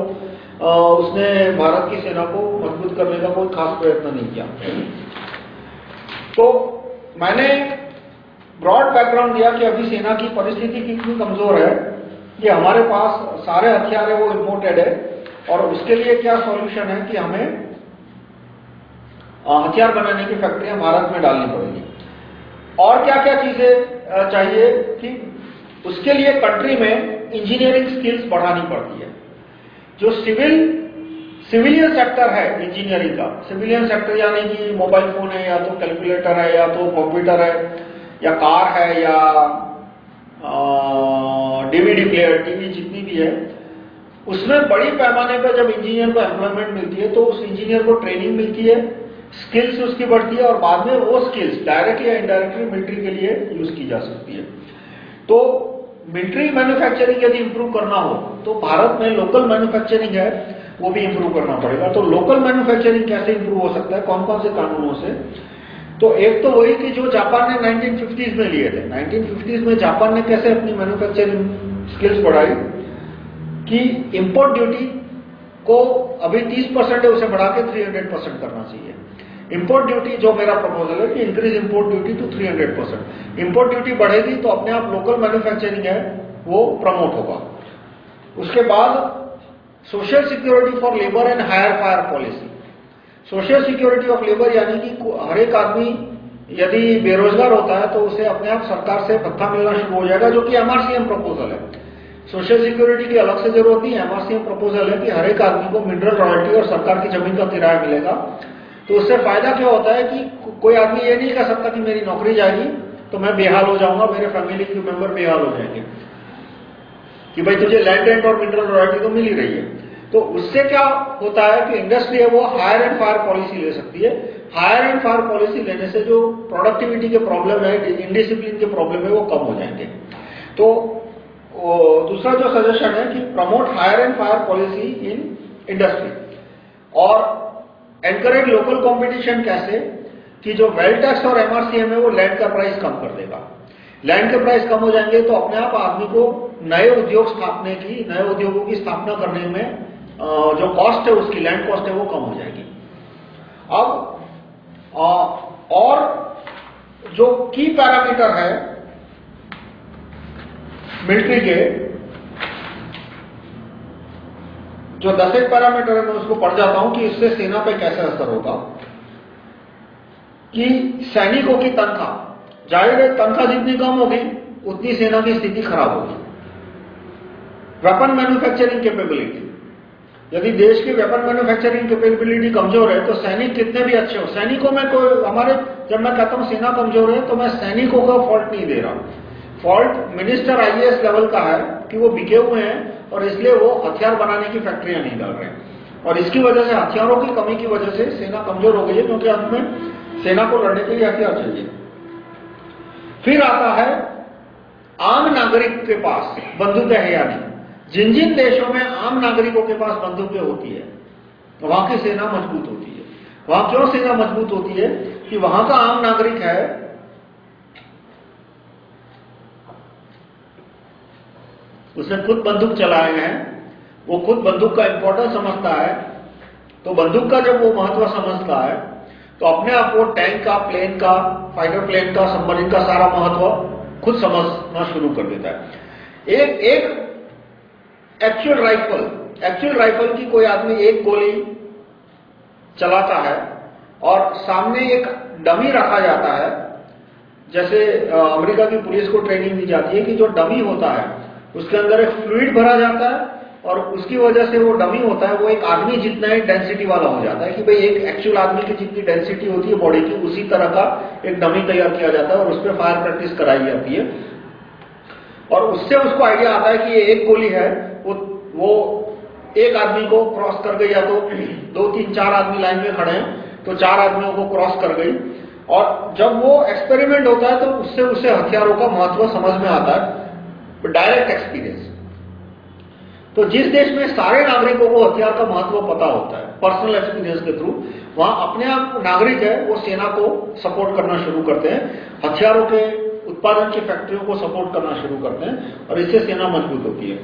उसने भारत की सेना को मज़बूत करने का कोई खास प्रयत्न नहीं किया। तो मैंने ब्रॉड बैकग्राउंड दिया कि अभी सेना की परिस्थिति कितनी कमज़ोर है, कि हमारे पास सारे हथियार है, वो इम्पोर्टेड है, और उसके लिए क्या सॉल्यूशन है कि हमें हथियार बनाने की फैक्ट्रियाँ भारत में डालनी पड़ेगी। और क्या क्या चीज़ें चाहिए कि उसके लिए कंट्री में इंजीनियरिंग स्किल्स बढ़ानी पड़ती है। जो सिविल, सिविलियन सेक्टर है इंजीनियरिंग का। सिविलियन सेक्टर यानी कि मोबाइल फ़ोन है, या तो कैलकुलेटर है, या तो कंप्यूटर है, या कार है, या डीवीडी प्लेयर टीवी जितनी भी है, उसमें बड़ी पैमाने पर जब इंजीनियर को एम्प्लॉयमेंट मिलती है तो उस इंजीनियर को ट्रेनिंग मिलती है स्किल्स उसकी बढ़ती है, और बाद में वो स्किल्स डायरेक्टली या इनडायरेक्टली मिलिट्री के लिए यूज़ की जा सकती है। तो मिलिट्री मैन्युफैक्चरिंग यदि इंप्रूव करना हो तो भारत में लोकल मैन्युफैक्चरिंग है, वो भी इंप्रूव करना पड़ेगा। तो लोकल मैन्युफैक्चरिंग कैसे इंप्रूव हो सकता है? कौन कौन से कानूनों से? तो एक तो वही कि जो जापान ने 1950s में लिए थे। 1950s में जापान ने कैसे अपनी मैन्युफैक्चरिंग स्किल्स बढ़ाई? कि इंपोर्ट ड्यूटी को अभी 30 परसेंट है, उसे बढ़ा के 300 परसेंट करना चाहिए। इंपोर्ट ड्यूटी जो मेरा प्रपोजल है कि increase import duty to 300 percent import duty बढ़ेगी तो अपने आप लोकल मैन्युफैक्चरिंग है, वो प्रमोट होगा। उसके बाद social security for labour and hire fire policy social security of labour यानी कि हर एक आदमी यदि बेरोजगार होता है तो उसे अपने आप सरकार से भत्ता मिलना शुरू हो जाएगा, जो कि एमआरसीएम प्रपोजल है। सोशल सिक्योरिटी की अलग से ज़रूरत नहीं है एमआरसीएम प्रपोजल है कि हर एक आदमी को मिनरल रॉयल्टी और सरकार की ज़मीन का किराया मिलेगा। तो उससे फ़ायदा क्या होता है कि कोई आदमी ये नहीं कह सकता कि मेरी नौकरी जाएगी तो मैं बेहाल हो जाऊँगा, मेरे फैमिली के मेंबर बेहाल हो जाएँगे। कि भाई तुझे लैंड रेंट और मिनरल रॉयल्टी तो मिल ही रही है। तो उससे क्या होता है कि इंडस्ट्री है वो हायर एंड फायर पॉलिसी ले सकती है। हायर एंड फायर पॉलिसी लेने से जो प्रोडक्टिविटी के प्रॉब्लम है इनडिसिप्लिन के प्रॉब्लम है, वो कम हो जाएँगे। तो दूसरा जो सजेशन है कि promote hire and fire policy in industry और एनकरेज लोकल कंपटीशन कैसे? कि जो वेल टैक्स और एमआरसीएम है, वो लैंड का प्राइस कम कर देगा। लैंड के प्राइस कम हो जाएँगे तो अपने आप आदमी को नए उद्योग स्थापने की, नए उद्योगों की स्थापना करने में जो कॉस्ट है, उसकी लैंड कॉस्ट है, वो कम हो जाएगी। अब और जो की पैरामीटर है मिलिट्री के जो दस एक पैरामीटर है, मैं उसको पढ़ जाता हूँ कि इससे सेना पे कैसे असर होगा। कि सैनिकों की तनख्वाह, ज़ाहिर है तनख्वाह जितनी कम होगी, उतनी सेना की स्थिति खराब होगी। वेपन मैन्युफैक्चरिंग कैपेबिलिटी यदि देश की वेपन मैन्युफैक्चरिंग कैपेबिलिटी कमज़ोर है तो सैनिक कितने भी अच्छे हो। सैनिकों में कोई, हमारे, जब मैं कहता हूँ सेना कमज़ोर है तो मैं सैनिकों का फॉल्ट नहीं दे रहा फॉल्ट मिनिस्टर आईएएस लेवल का है कि वो बिके हुए हैं और इसलिए वो हथियार बनाने की फैक्ट्रियाँ नहीं डाल रहे। हैं और इसकी वजह से हथियारों की कमी की वजह से सेना कमज़ोर हो गई है, क्योंकि अंत में सेना को लड़ने के लिए हथियार चाहिए। फिर आता है, आम नागरिक के पास बंदूकें है या नहीं? जिन जिन देशों में आम नागरिकों के पास बंदूकें होती है, वहाँ की सेना मज़बूत होती है। वहाँ क्यों सेना मज़बूत होती है? कि वहाँ का आम नागरिक है उसने खुद बंदूक चलाए हैं, वो खुद बंदूक का इंपॉर्टेंस समझता है। तो बंदूक का जब वो महत्व समझता है तो अपने आप वो टैंक का प्लेन का फाइटर प्लेन का सबमरीन का सारा महत्व खुद समझना शुरू कर देता है। एक एक एक्चुअल राइफल एक्चुअल राइफल की कोई आदमी एक गोली चलाता है और सामने एक डमी रखा जाता है, जैसे अमेरिका की पुलिस को ट्रेनिंग दी जाती है कि जो डमी होता है उसके अंदर एक फ्लूइड भरा जाता है और उसकी वजह से वो डमी होता है, वो एक आदमी जितना ही डेंसिटी वाला हो जाता है कि भाई एक एक्चुअल आदमी की जितनी डेंसिटी होती है बॉडी की, उसी तरह का एक डमी तैयार किया जाता है और उस पर फायर प्रैक्टिस कराई जाती है। और उससे उसको आइडिया आता है कि ये एक गोली है, वो वो एक आदमी को क्रॉस कर गई या तो दो तीन चार आदमी लाइन में खड़े हैं तो चार आदमियों को क्रॉस कर गई। और जब वो एक्सपेरिमेंट होता है तो उससे उसे हथियारों का महत्व समझ में आता है। डायरेक्ट एक्सपीरियंस तो जिस देश में सारे नागरिकों को हथियार का महत्व पता होता है पर्सनल एक्सपीरियंस के थ्रू वहाँ अपने आप नागरिक है, वो सेना को सपोर्ट करना शुरू करते हैं, हथियारों के, उत्पादन की फैक्ट्रियों को सपोर्ट करना शुरू करते हैं, और इससे सेना मज़बूत होती है।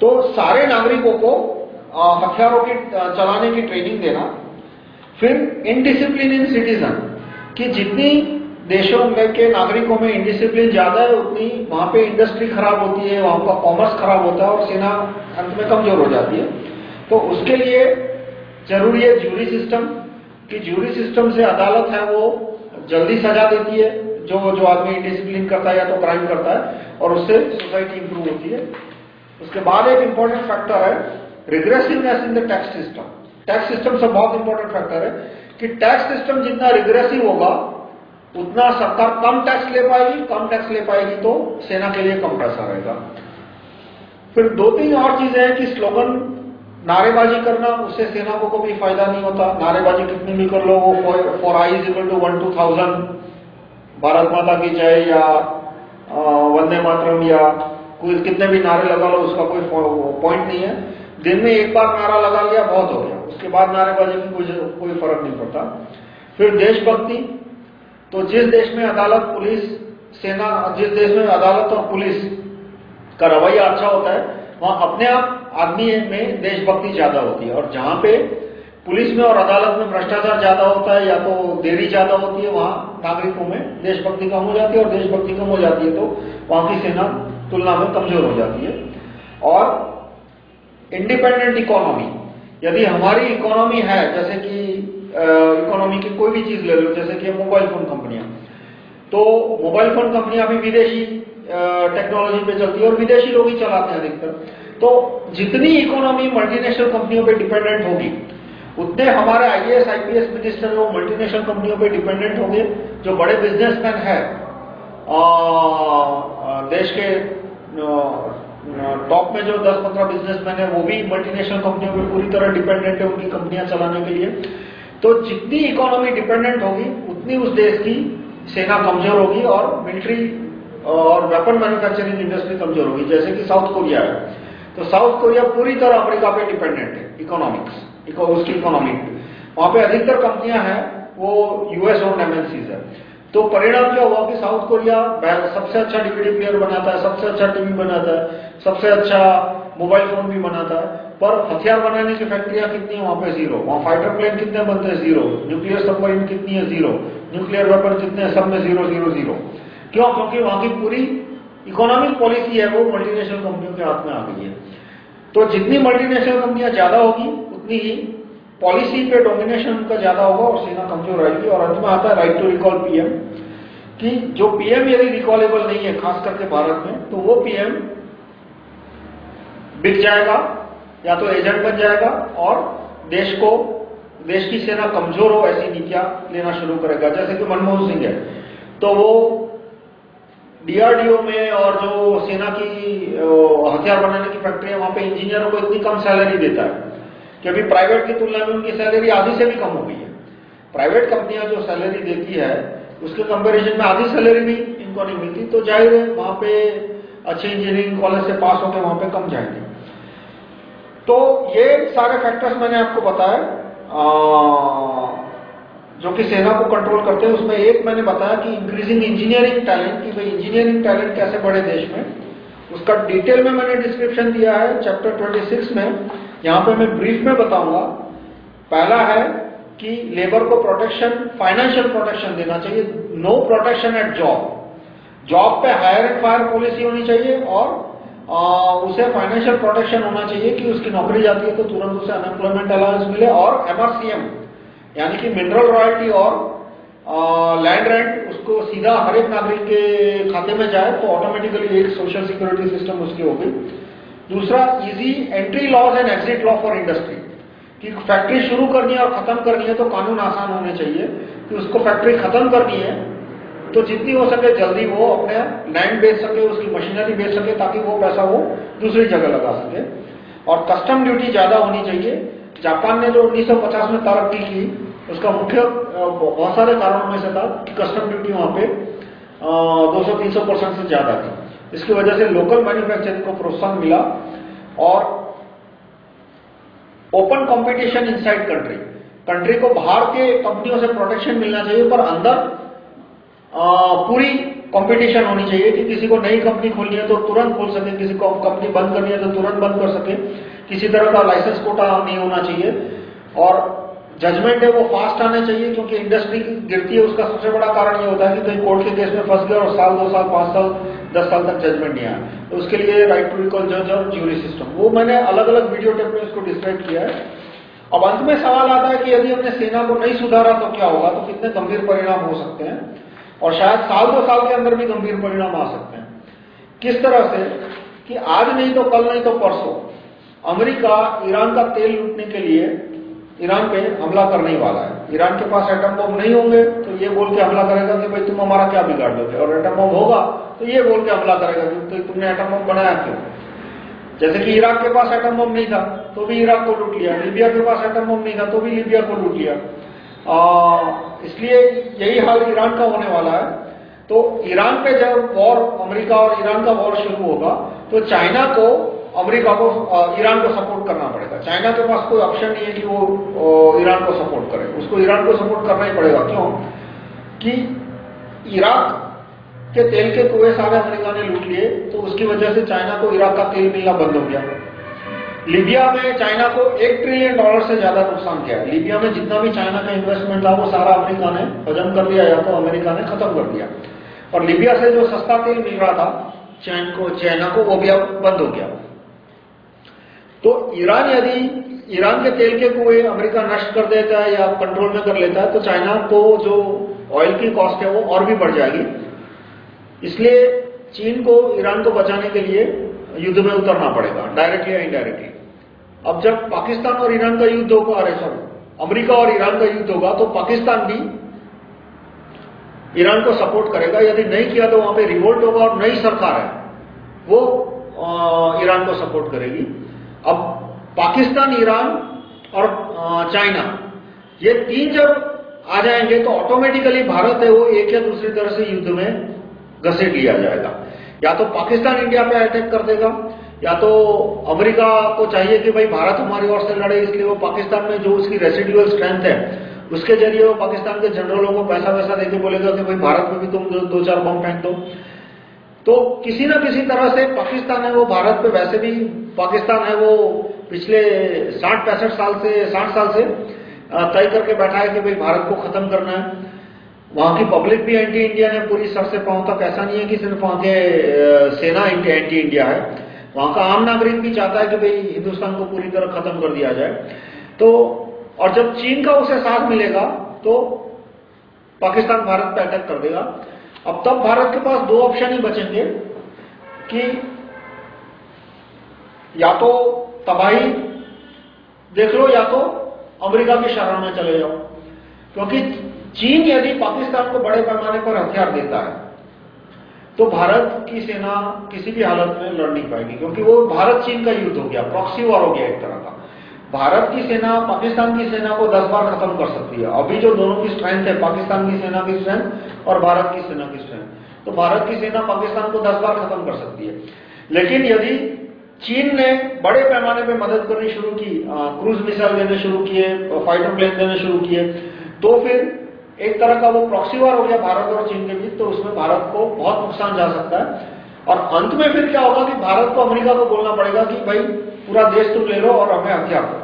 तो सारे नागरिकों को हथियारों की चलाने की ट्रेनिंग देना, फिर इनडिसिप्लिन इन सिटीजन कि जितनी देशों में के नागरिकों में इंडिसिप्लिन ज़्यादा है, उतनी वहाँ पे इंडस्ट्री खराब होती है, वहाँ का कॉमर्स खराब होता है और सेना अंत में कमज़ोर हो जाती है। तो उसके लिए ज़रूरी है ज्यूरी सिस्टम कि ज्यूरी सिस्टम से अदालत है वो जल्दी सजा देती है, जो जो आदमी इंडिसिप्लिन करता है या तो क्राइम करता है, और उससे सोसाइटी इंप्रूव होती है। उसके बाद एक इंपॉर्टेंट फैक्टर है regressiveness in the tax system tax system से बहुत इंपॉर्टेंट फैक्टर है, कि टैक्स सिस्टम जितना रिग्रेसिव होगा उतना सरकार कम टैक्स ले पाएगी, कम टैक्स ले पाएगी तो सेना के लिए कम पैसा रहेगा। फिर दो तीन और चीज़ें हैं कि स्लोगन नारेबाजी करना, उससे सेना को कोई फ़ायदा नहीं होता। नारेबाजी कितनी भी कर लो, वो for I is equal to one to thousand Bharat Mata की जय या वंदे मातरम या कोई कितने भी नारे लगा लो, उसका कोई पॉइंट नहीं है। दिन में एक बार नारा लगा लिया, बहुत हो गया। उसके बाद नारेबाजी कोई कोई फ़र्क नहीं पड़ता। फिर देशभक्ति तो जिस देश में अदालत, पुलिस, सेना जिस देश में अदालत और पुलिस का रवैया अच्छा होता है, वहाँ अपने आप आदमी में देशभक्ति ज़्यादा होती है। और जहाँ पे पुलिस में और अदालत में भ्रष्टाचार ज़्यादा होता है या तो देरी ज़्यादा होती है, वहाँ नागरिकों में देशभक्ति कम हो जाती है और देशभक्ति कम हो जाती है तो वहाँ की सेना तुलना में कमज़ोर हो जाती है। और इंडिपेंडेंट इकोनॉमी यदि हमारी इकोनॉमी है, जैसे कि इकोनॉमी की कोई भी चीज़ ले लो, जैसे कि मोबाइल फ़ोन कंपनियाँ तो मोबाइल फ़ोन कंपनियाँ भी विदेशी टेक्नोलॉजी पे चलती है और विदेशी लोग ही चलाते हैं अधिकतर। तो जितनी इकोनॉमी मल्टीनेशनल कंपनियों पे डिपेंडेंट होगी, उतने हमारे आईएएस आईपीएस मिनिस्टर वो मल्टीनेशनल कंपनियों पे डिपेंडेंट होंगे, जो बड़े बिजनेसमैन है। देश के टॉप में जो 10-15 बिजनेसमैन है, वो भी मल्टीनेशनल कंपनियों पे पूरी तरह डिपेंडेंट है उनकी कंपनियाँ चलाने के लिए। तो जितनी इकोनॉमी डिपेंडेंट होगी उतनी उस देश की सेना कमज़ोर होगी और मिलिट्री और वेपन मैन्युफैक्चरिंग इंडस्ट्री कमज़ोर होगी जैसे कि साउथ कोरिया है। तो साउथ कोरिया पूरी तरह अमेरिका पे डिपेंडेंट है इकोनॉमिक्स इको, उसकी इकोनॉमी वहाँ पे अधिकतर कंपनियाँ हैं वो यूएस और एमएनसीज है। तो परिणाम क्या हुआ कि साउथ कोरिया सबसे अच्छा डीवीडी प्लेयर बनाता है सबसे अच्छा टीवी बनाता है सबसे अच्छा मोबाइल फ़ोन भी बनाता है। पर हथियार बनाने की फैक्ट्रियाँ कितनी है? वहाँ पे ज़ीरो वहाँ फाइटर प्लेन कितने बनते हैं? ज़ीरो न्यूक्लियर सबमरीन कितनी है? ज़ीरो न्यूक्लियर वेपन कितने हैं, सब में ज़ीरो ज़ीरो ज़ीरो क्यों? क्योंकि वहाँ की पूरी इकोनॉमिक पॉलिसी है, वो मल्टीनेशनल कंपनियों के हाथ में आ गई है। तो जितनी मल्टीनेशनल कंपनियाँ ज़्यादा होगी, उतनी ही पॉलिसी पे डोमिनेशन उनका ज़्यादा होगा और सेना कमज़ोर रहेगी। और अंत में आता है राइट टू रिकॉल पीएम कि जो पीएम यदि रिकॉलेबल नहीं है, खास करके भारत में तो वो पीएम बिक जाएगा। या तो एजेंट बन जाएगा और देश को, देश की सेना कमज़ोर हो, ऐसी नीतियाँ लेना शुरू करेगा। जैसे कि मनमोहन सिंह है। तो वो डीआरडीओ में और जो सेना की हथियार बनाने की फैक्ट्री है, वहाँ पे इंजीनियरों को इतनी कम सैलरी देता है कि अभी प्राइवेट की तुलना में उनकी सैलरी आधी से भी कम हो गई है। प्राइवेट कंपनियाँ जो सैलरी देती है, उसके कंपेरिजन में आधी सैलरी भी इनको नहीं मिलती। तो ज़ाहिर है, वहाँ पे अच्छे इंजीनियरिंग कॉलेज से पास होकर वहाँ पे कम जाएँगे। तो ये सारे फैक्टर्स मैंने आपको बताया जो कि सेना को कंट्रोल करते हैं, उसमें एक मैंने बताया कि इंक्रीजिंग इंजीनियरिंग टैलेंट कि भाई इंजीनियरिंग टैलेंट कैसे बढ़े देश में। उसका डिटेल में मैंने डिस्क्रिप्शन दिया है चैप्टर 26 में। यहाँ पे मैं ब्रीफ में बताऊँगा। पहला है कि लेबर को प्रोटेक्शन फाइनेंशियल प्रोटेक्शन देना चाहिए। No protection at job job पे हायर एंड फायर पॉलिसी होनी चाहिए और उसे फाइनेंशियल प्रोटेक्शन होना चाहिए कि उसकी नौकरी जाती है तो तुरंत उसे अनएम्प्लॉयमेंट अलाउंस मिले और एमआरसीएम यानी कि मिनरल रॉयल्टी और लैंड रेंट उसको सीधा हर एक नागरिक के खाते में जाए तो ऑटोमेटिकली एक सोशल सिक्योरिटी सिस्टम उसकी होगी। दूसरा easy entry laws and exit law for industry कि फैक्ट्री शुरू करनी है और खत्म करनी है तो कानून आसान होने चाहिए कि उसको फैक्ट्री खत्म करनी है तो जितनी हो सके जल्दी वो अपने लैंड बेच सके उसकी मशीनरी बेच सके ताकि वो पैसा वो दूसरी जगह लगा सके। और कस्टम ड्यूटी ज़्यादा होनी चाहिए। जापान ने जो 1950 में तरक्की की उसका मुख्य बहुत सारे कारणों में से था कि कस्टम ड्यूटी वहाँ पे 200-300 परसेंट से ज़्यादा थी। इसकी वजह से लोकल मैन्युफैक्चरिंग को प्रोत्साहन मिला और open competition inside country country को बाहर के कंपनियों से प्रोटेक्शन मिलना चाहिए, पर अंदर पूरी कंपटीशन होनी चाहिए कि किसी को नई कंपनी खोलनी है तो तुरंत खोल सके, किसी को कंपनी बंद करनी है तो तुरंत बंद कर सके। किसी तरह का लाइसेंस कोटा नहीं होना चाहिए। और जजमेंट है वो फास्ट आने चाहिए क्योंकि इंडस्ट्री गिरती है, उसका सबसे बड़ा कारण ये होता है कि कहीं कोर्ट के केस में फंस गए और साल, दो साल, पाँच साल, दस साल तक जजमेंट नहीं आया। तो उसके लिए राइट टू रिकॉल जज और ज्यूरी सिस्टम वो मैंने अलग अलग वीडियो टेप में इसको डिस्क्राइब किया है। अब अंत में सवाल आता है कि यदि हमने सेना को नहीं सुधारा तो क्या होगा? तो कितने गंभीर परिणाम हो सकते हैं? और शायद साल दो साल के अंदर भी गंभीर परिणाम आ सकते हैं। किस तरह से? कि आज नहीं तो कल नहीं तो परसों। अमेरिका ईरान का तेल लूटने के लिए ईरान पे हमला करने वाला है। ईरान के पास एटम बम नहीं होंगे तो ये बोल के हमला करेगा कि भाई तुम हमारा क्या बिगाड़ दोगे? और एटम बम होगा तो ये बोल के हमला करेगा कि तो तुमने एटम बम बनाया क्यों? जैसे कि इराक के पास एटम बम नहीं था तो भी इराक को लूट लिया। लीबिया के पास एटम बम नहीं था तो भी लीबिया को लूट लिया। इसलिए यही हाल ईरान का होने वाला है। तो ईरान पे जब वॉर, अमेरिका और ईरान का वॉर शुरू होगा तो चाइना को अमेरिका को ईरान को सपोर्ट करना पड़ेगा। चाइना के पास कोई ऑप्शन नहीं है कि वो ईरान को सपोर्ट करे। उसको ईरान को सपोर्ट करना ही पड़ेगा। क्यों? कि इराक के तेल के कुएँ सारे अमेरिका ने लूट लिए तो उसकी वजह से चाइना को इराक का तेल मिलना बंद हो गया। लीबिया में चाइना को एक ट्रिलियन डॉलर से ज़्यादा नुकसान किया लीबिया में जितना भी चाइना का इन्वेस्टमेंट था, वो सारा अमेरिका ने हजम कर दिया या तो अमेरिका ने खत्म कर दिया। और लीबिया से जो सस्ता तेल मिल रहा था चाइना को चाइना को, वो भी अब बंद हो गया। तो ईरान यदि ईरान के तेल के कुएँ अमेरिका नष्ट कर देता है या कंट्रोल में कर लेता है तो चाइना को जो ऑयल की कॉस्ट है, वो और भी बढ़ जाएगी। इसलिए चीन को, ईरान को बचाने के लिए युद्ध में उतरना पड़ेगा डायरेक्टली या इनडायरेक्टली अब जब पाकिस्तान और ईरान का युद्ध होगा, अरे सॉरी अमेरिका और ईरान का युद्ध होगा तो पाकिस्तान भी ईरान को सपोर्ट करेगा। यदि नहीं किया तो वहाँ पे रिवोल्ट होगा और नई सरकार है, वो ईरान को सपोर्ट करेगी। अब पाकिस्तान, ईरान और चाइना, ये तीन जब आ जाएँगे तो ऑटोमेटिकली भारत है वो एक या दूसरी तरह से युद्ध में घसीट लिया जाएगा। या तो पाकिस्तान इंडिया पे अटैक कर देगा या तो अमेरिका को चाहिए कि भाई भारत हमारी ओर से लड़े इसलिए वो पाकिस्तान में जो उसकी रेसिडुअल स्ट्रेंथ है उसके ज़रिए वो पाकिस्तान के जनरलों को पैसा वैसा देके बोलेगा कि भाई भारत में भी तुम दो, चार बम फेंक दो तो किसी ना किसी तरह से पाकिस्तान है वो भारत पे वैसे भी पाकिस्तान है वो पिछले साठ पैंसठ साल से साठ साल से तय करके बैठा है कि भाई भारत को खत्म करना है। वहाँ की पब्लिक भी एंटी इंडियन है पूरी सर से पाँव तक ऐसा नहीं है कि सिर्फ़ वहाँ के सेना एंटी इंडिया है। वहाँ का आम नागरिक भी चाहता है कि भाई हिंदुस्तान को पूरी तरह खत्म कर दिया जाए। तो और जब चीन का उसे साथ मिलेगा तो पाकिस्तान भारत पे अटैक कर देगा। अब तब भारत के पास दो ऑप्शन ही बचेंगे कि या तो तबाही देख लो, या तो अमेरिका की शरण में चले जाओ। क्योंकि चीन यदि पाकिस्तान को बड़े पैमाने पर हथियार देता है तो भारत की सेना किसी भी हालत में लड़ नहीं पाएगी, क्योंकि वो भारत चीन का युद्ध हो गया प्रॉक्सी वॉर हो गया एक तरह का। भारत की सेना पाकिस्तान की सेना को दस बार खत्म कर सकती है। अभी जो दोनों की स्ट्रेंथ है, पाकिस्तान की सेना की स्ट्रेंथ और भारत की सेना की स्ट्रेंथ तो भारत की सेना पाकिस्तान को दस बार खत्म कर सकती है। लेकिन यदि चीन ने बड़े पैमाने पे मदद करनी शुरू की क्रूज मिसाइल देने शुरू किए, फाइटर प्लेन देने शुरू किए तो फिर एक तरह का वो प्रॉक्सी वार हो गया भारत और चीन के बीच तो उसमें भारत को बहुत नुकसान जा सकता है। और अंत में फिर क्या होगा कि भारत को अमेरिका को बोलना पड़ेगा कि भाई, पूरा देश तुम ले लो और हमें हथियार दो।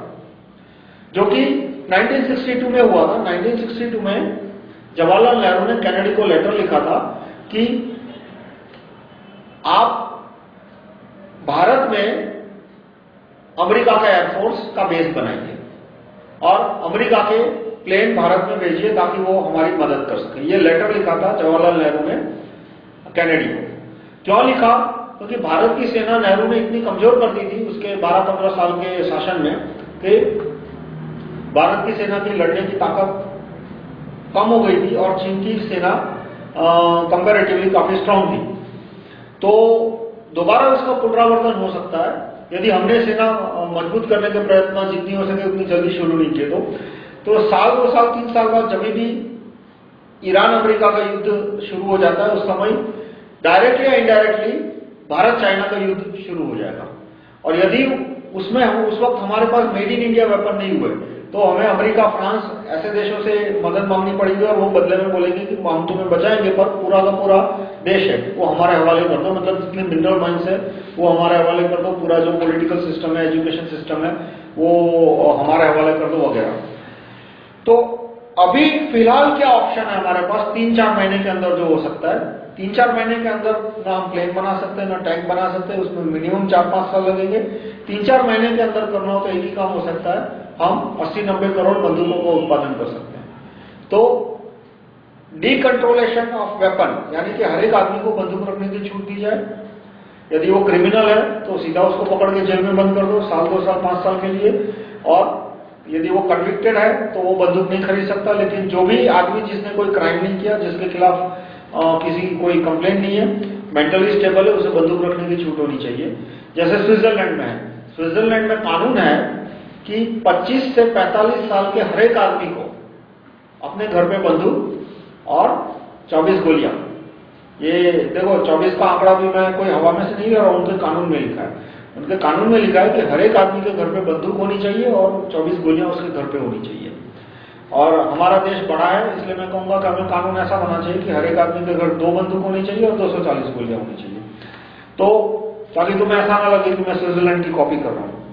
जो कि 1962 में हुआ था। 1962 में जवाहरलाल नेहरू ने कैनेडी को लेटर लिखा था कि आप भारत में अमेरिका का एयरफोर्स का बेस बनाएँगे और अमेरिका के प्लेन भारत में भेजिए ताकि वो हमारी मदद कर सके। ये लेटर लिखा था जवाहरलाल नेहरू ने कैनेडी को। क्यों लिखा? क्योंकि भारत की सेना नेहरू ने इतनी कमज़ोर कर दी थी उसके 12-15 साल के शासन में कि भारत की सेना की लड़ने की ताकत कम हो गई थी और चीन की सेना कंपैरेटिवली काफ़ी स्ट्रांग थी। तो दोबारा उसका पुनरावर्तन हो सकता है। यदि हमने सेना मज़बूत करने के प्रयत्न, जितनी हो सके उतनी जल्दी शुरू नहीं किए तो। तो साल दो साल, तीन साल बाद जब भी ईरान अमेरिका का युद्ध शुरू हो जाता है, उस समय डायरेक्टली या इनडायरेक्टली भारत चाइना का युद्ध शुरू हो जाएगा। और यदि उसमें हम, उस वक्त हमारे पास मेड इन इंडिया वेपन नहीं हुए तो हमें अमेरिका, फ्रांस ऐसे देशों से मदद मांगनी पड़ेगी और वो बदले में बोलेंगे कि हम तुम्हें बचाएँगे, पर पूरा का पूरा देश है, वो हमारे हवाले कर दो। मतलब जितने मिनरल माइंस है, वो हमारे हवाले कर दो, पूरा जो पॉलिटिकल सिस्टम है एजुकेशन सिस्टम है, वो हमारे हवाले कर दो वगैरह। तो अभी फ़िलहाल क्या ऑप्शन है हमारे पास? तीन चार महीने के अंदर जो हो सकता है। तीन चार महीने के अंदर ना हम प्लेन बना सकते हैं ना टैंक बना सकते हैं उसमें मिनिमम चार पाँच साल लगेंगे। तीन चार महीने के अंदर करना हो तो एक ही काम हो सकता है। हम 80-90 करोड़ बंदूकों का उत्पादन कर सकते हैं। तो डीकंट्रोलेशन ऑफ़ वेपन यानी कि हर एक आदमी को बंदूक रखने की छूट दी जाए। यदि वो क्रिमिनल है तो सीधा उसको पकड़ के जेल में बंद कर दो, साल दो साल, पाँच साल के लिए। और यदि वो कन्विक्टेड है तो वो बंदूक नहीं खरीद सकता लेकिन जो भी आदमी जिसने कोई क्राइम नहीं किया जिसके खिलाफ आ, किसी कोई कंप्लेंट नहीं है मेंटली स्टेबल है उसे बंदूक रखने की छूट होनी चाहिए। जैसे स्विट्जरलैंड में है। स्विट्जरलैंड में कानून है कि 25 से 45 साल के हर एक आदमी को अपने घर में बंदूक और 24 गोलियाँ। ये देखो 24 का आंकड़ा भी मैं कोई हवा में से नहीं ले रहा हूँ उनके कानून में लिखा है। उनके कानून में लिखा है कि हर एक आदमी के घर पे बंदूक होनी चाहिए और 24 गोलियाँ उसके घर पे होनी चाहिए। और हमारा देश बड़ा है, इसलिए मैं कहूँगा कि हमें कानून ऐसा होना चाहिए कि हर एक आदमी के घर दो बंदूक होनी चाहिए और 240 गोलियाँ होनी चाहिए। तो ताकि तुम्हें ऐसा ना लगे कि मैं स्विट्जरलैंड की कॉपी कर रहा हूँ।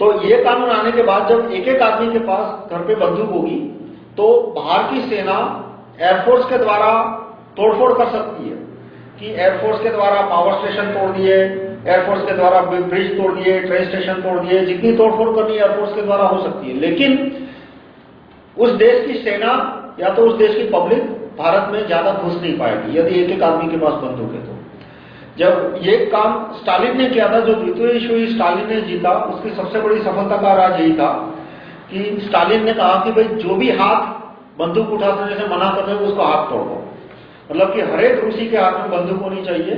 तो ये कानून आने के बाद जब एक एक आदमी के पास घर पे बंदूक होगी तो बाहर की सेना एयरफोर्स के द्वारा तोड़फोड़ कर सकती है कि एयरफोर्स के द्वारा पावर स्टेशन तोड़ दिए एयरफोर्स के द्वारा ब्रिज तोड़ दिए ट्रेन स्टेशन तोड़ दिए, जितनी तोड़फोड़ करनी एयरफोर्स के द्वारा हो सकती है। लेकिन उस देश की सेना या तो उस देश की पब्लिक भारत में ज़्यादा घुस नहीं पाएगी, यदि एक एक आदमी के पास बंदूक है तो। जब ये काम स्टालिन ने किया था, जो द्वितीय विश्व स्टालिन ने जीता, उसकी सबसे बड़ी सफलता का राज यही था कि स्टालिन ने कहा कि भाई, जो भी हाथ बंदूक उठाने से मना कर रहे उसको हाथ तोड़ दो। मतलब कि हर एक रूसी के हाथ में बंदूक होनी चाहिए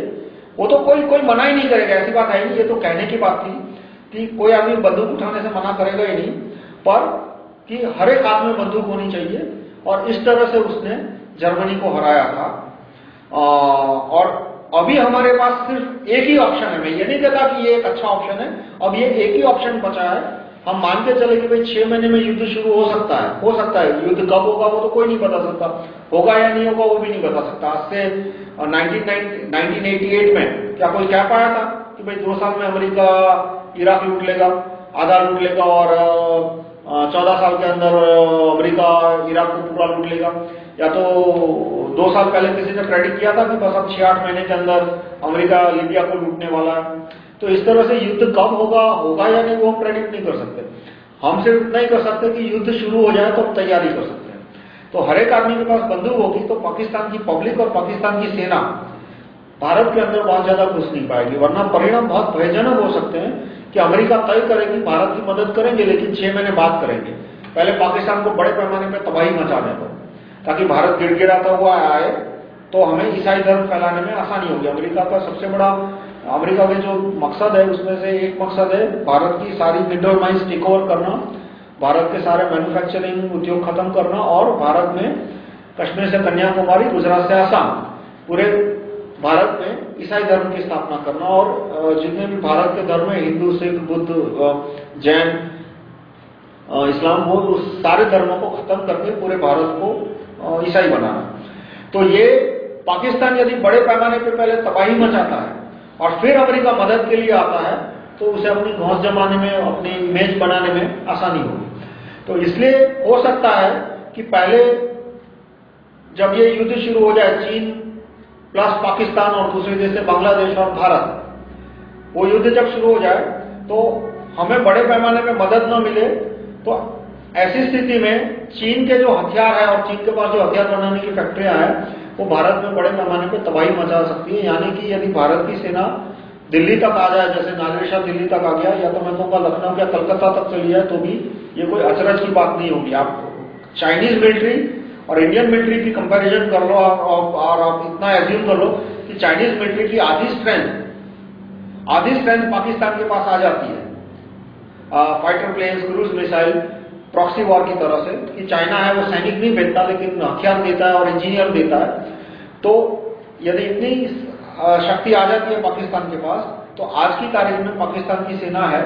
वो तो कोई कोई मना ही नहीं करेगा ऐसी बात है नहीं ये तो कहने की बात थी कि कोई आदमी बंदूक उठाने से मना करेगा ही नहीं पर कि हर एक हाथ में बंदूक होनी चाहिए और इस तरह से उसने जर्मनी को हराया था। आ, और अभी हमारे पास सिर्फ़ एक ही ऑप्शन है। मैं ये नहीं कहता कि ये एक अच्छा ऑप्शन है अब ये एक ही ऑप्शन बचा है। हम मान के चले कि भाई छह महीने में युद्ध शुरू हो सकता है हो सकता है। युद्ध कब होगा वो तो कोई नहीं बता सकता होगा या नहीं होगा वो भी नहीं बता सकता। आज से 1988 में क्या कोई कह पाया था कि भाई दो साल में अमेरिका, इराक लूट लेगा आधा लूट लेगा और चौदह साल के अंदर अमेरिका, इराक को पूरा लूट लेगा? या तो दो साल पहले किसी ने प्रेडिक्ट किया था कि बस अब छह आठ महीने के अंदर अमेरिका लीबिया को लूटने वाला है? तो इस तरह से युद्ध कब होगा होगा या नहीं वो हम प्रेडिक्ट नहीं कर सकते। हम सिर्फ़ इतना ही कर सकते कि युद्ध शुरू हो जाए तो हम तैयारी कर सकते तो हर एक आदमी के पास बंदूक होगी तो पाकिस्तान की पब्लिक और पाकिस्तान की सेना भारत के अंदर बहुत ज़्यादा घुस नहीं पाएगी, वरना परिणाम बहुत भयजनक हो सकते हैं कि अमेरिका तय करेगी, भारत की मदद करेंगे, लेकिन छह महीने बाद करेंगे। पहले पाकिस्तान को बड़े पैमाने पर तबाही मचाने दो, ताकि भारत गिड़गिड़ाता हुआ आए तो हमें ईसाई धर्म फैलाने में आसानी होगी। अमेरिका का सबसे बड़ा, अमेरिका के जो मकसद है, उसमें से एक मकसद है, भारत की सारी मिनरल माइंस टेक ओवर करना। भारत के सारे मैन्युफैक्चरिंग उद्योग खत्म करना और भारत में कश्मीर से कन्याकुमारी, गुजरात से आसाम, पूरे भारत में ईसाई धर्म की स्थापना करना और जितने भी भारत के धर्म है, हिंदू, सिख, बुद्ध जैन इस्लाम, वो उस सारे धर्मों को खत्म करके पूरे भारत को ईसाई बनाना। तो ये पाकिस्तान यदि बड़े पैमाने पर पहले तबाही मचाता है और फिर अमेरिका मदद के लिए आता है तो उसे अपनी घोष जमाने में, अपनी इमेज बनाने में आसानी होगी। तो इसलिए हो सकता है कि पहले जब ये युद्ध शुरू हो जाए, चीन प्लस पाकिस्तान और दूसरे देश से बांग्लादेश और भारत, वो युद्ध जब शुरू हो जाए तो हमें बड़े पैमाने में मदद न मिले तो ऐसी स्थिति में चीन के जो हथियार है और चीन के पास जो हथियार बनाने की फैक्ट्रियाँ हैं, वो भारत में बड़े पैमाने पर तबाही मचा सकती है। यानी कि यदि भारत की सेना दिल्ली तक आ जाए, जैसे नादिर दिल्ली तक आ गया, या तो मैं कहूँगा लखनऊ या कलकत्ता तक चली जाए तो भी ये कोई अचरज की बात नहीं होगी। आप चाइनीज़ मिलिट्री और इंडियन मिलिट्री की कंपैरिजन कर लो और आप इतना एज्यूम कर लो कि चाइनीज़ मिलिट्री की आधी स्ट्रेंथ आधी स्ट्रेंथ पाकिस्तान के पास आ जाती है। आ, fighter planes cruise missile proxy war की तरह से कि चाइना है वो सैनिक नहीं भेजता लेकिन हथियार देता है और इंजीनियर देता है। तो यदि इतनी शक्ति आ जाती है पाकिस्तान के पास तो आज की तारीख में पाकिस्तान की सेना है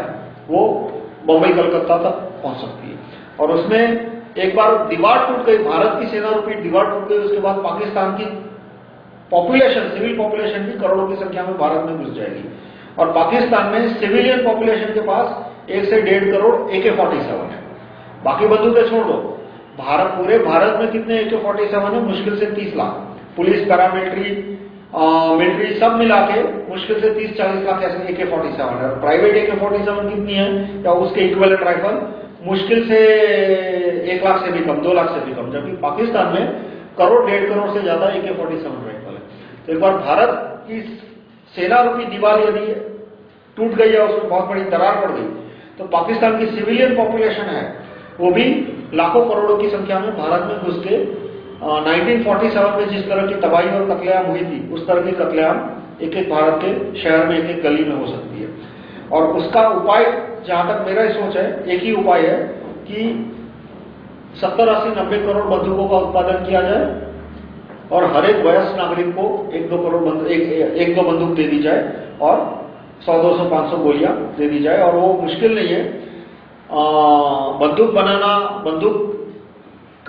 वो बम्बई कलकत्ता तक पहुँच सकती है। और उसमें एक बार दीवार टूट गई, भारत की सेना रूपी दीवार टूट गई, उसके बाद पाकिस्तान की पॉपुलेशन सिविल पॉपुलेशन भी करोड़ों की संख्या में भारत में घुस जाएगी। और पाकिस्तान में सिविलियन पॉपुलेशन के पास एक से डेढ़ करोड़ ए के फोर्टी सेवन है। बाकी बंदूकें छोड़ दो। भारत, पूरे भारत में कितने ए के फोर्टी सेवन है? मुश्किल से तीस लाख। पुलिस पैरामिलिट्री मिलिट्री सब मिला के मुश्किल से तीस, चालीस लाख ऐसे ए के फोर्टी सेवन है। Private A K forty seven कितनी है? या उसके इक्वलेंट राइफल मुश्किल से एक लाख से भी कम, दो लाख से भी कम, जबकि पाकिस्तान में करोड़, डेढ़ करोड़ से ज़्यादा ए के फोर्टी सेवन राइफल है। तो एक बार भारत की सेना रूपी दीवार यदि टूट गई है उसमें बहुत बड़ी दरार पड़ गई तो पाकिस्तान की सिविलियन पॉपुलेशन है, वो भी लाखों करोड़ों की संख्या में भारत में घुस के 1947 में जिस तरह की तबाही और कतलेआम हुई थी उस तरह की कतलेआम एक एक भारत के शहर में एक एक गली में हो सकती है। और उसका उपाय जहाँ तक मेरा ही सोच है एक ही उपाय है कि 70 अस्सी नब्बे करोड़ बंदूकों का उत्पादन किया जाए और हर एक वयस्क नागरिक को एक दो करोड़ बंदूक एक, एक दो बंदूक दे दी जाए और 100 200 500 गोलियाँ दे दी जाए। और वो मुश्किल नहीं है। बंदूक बनाना बंदूक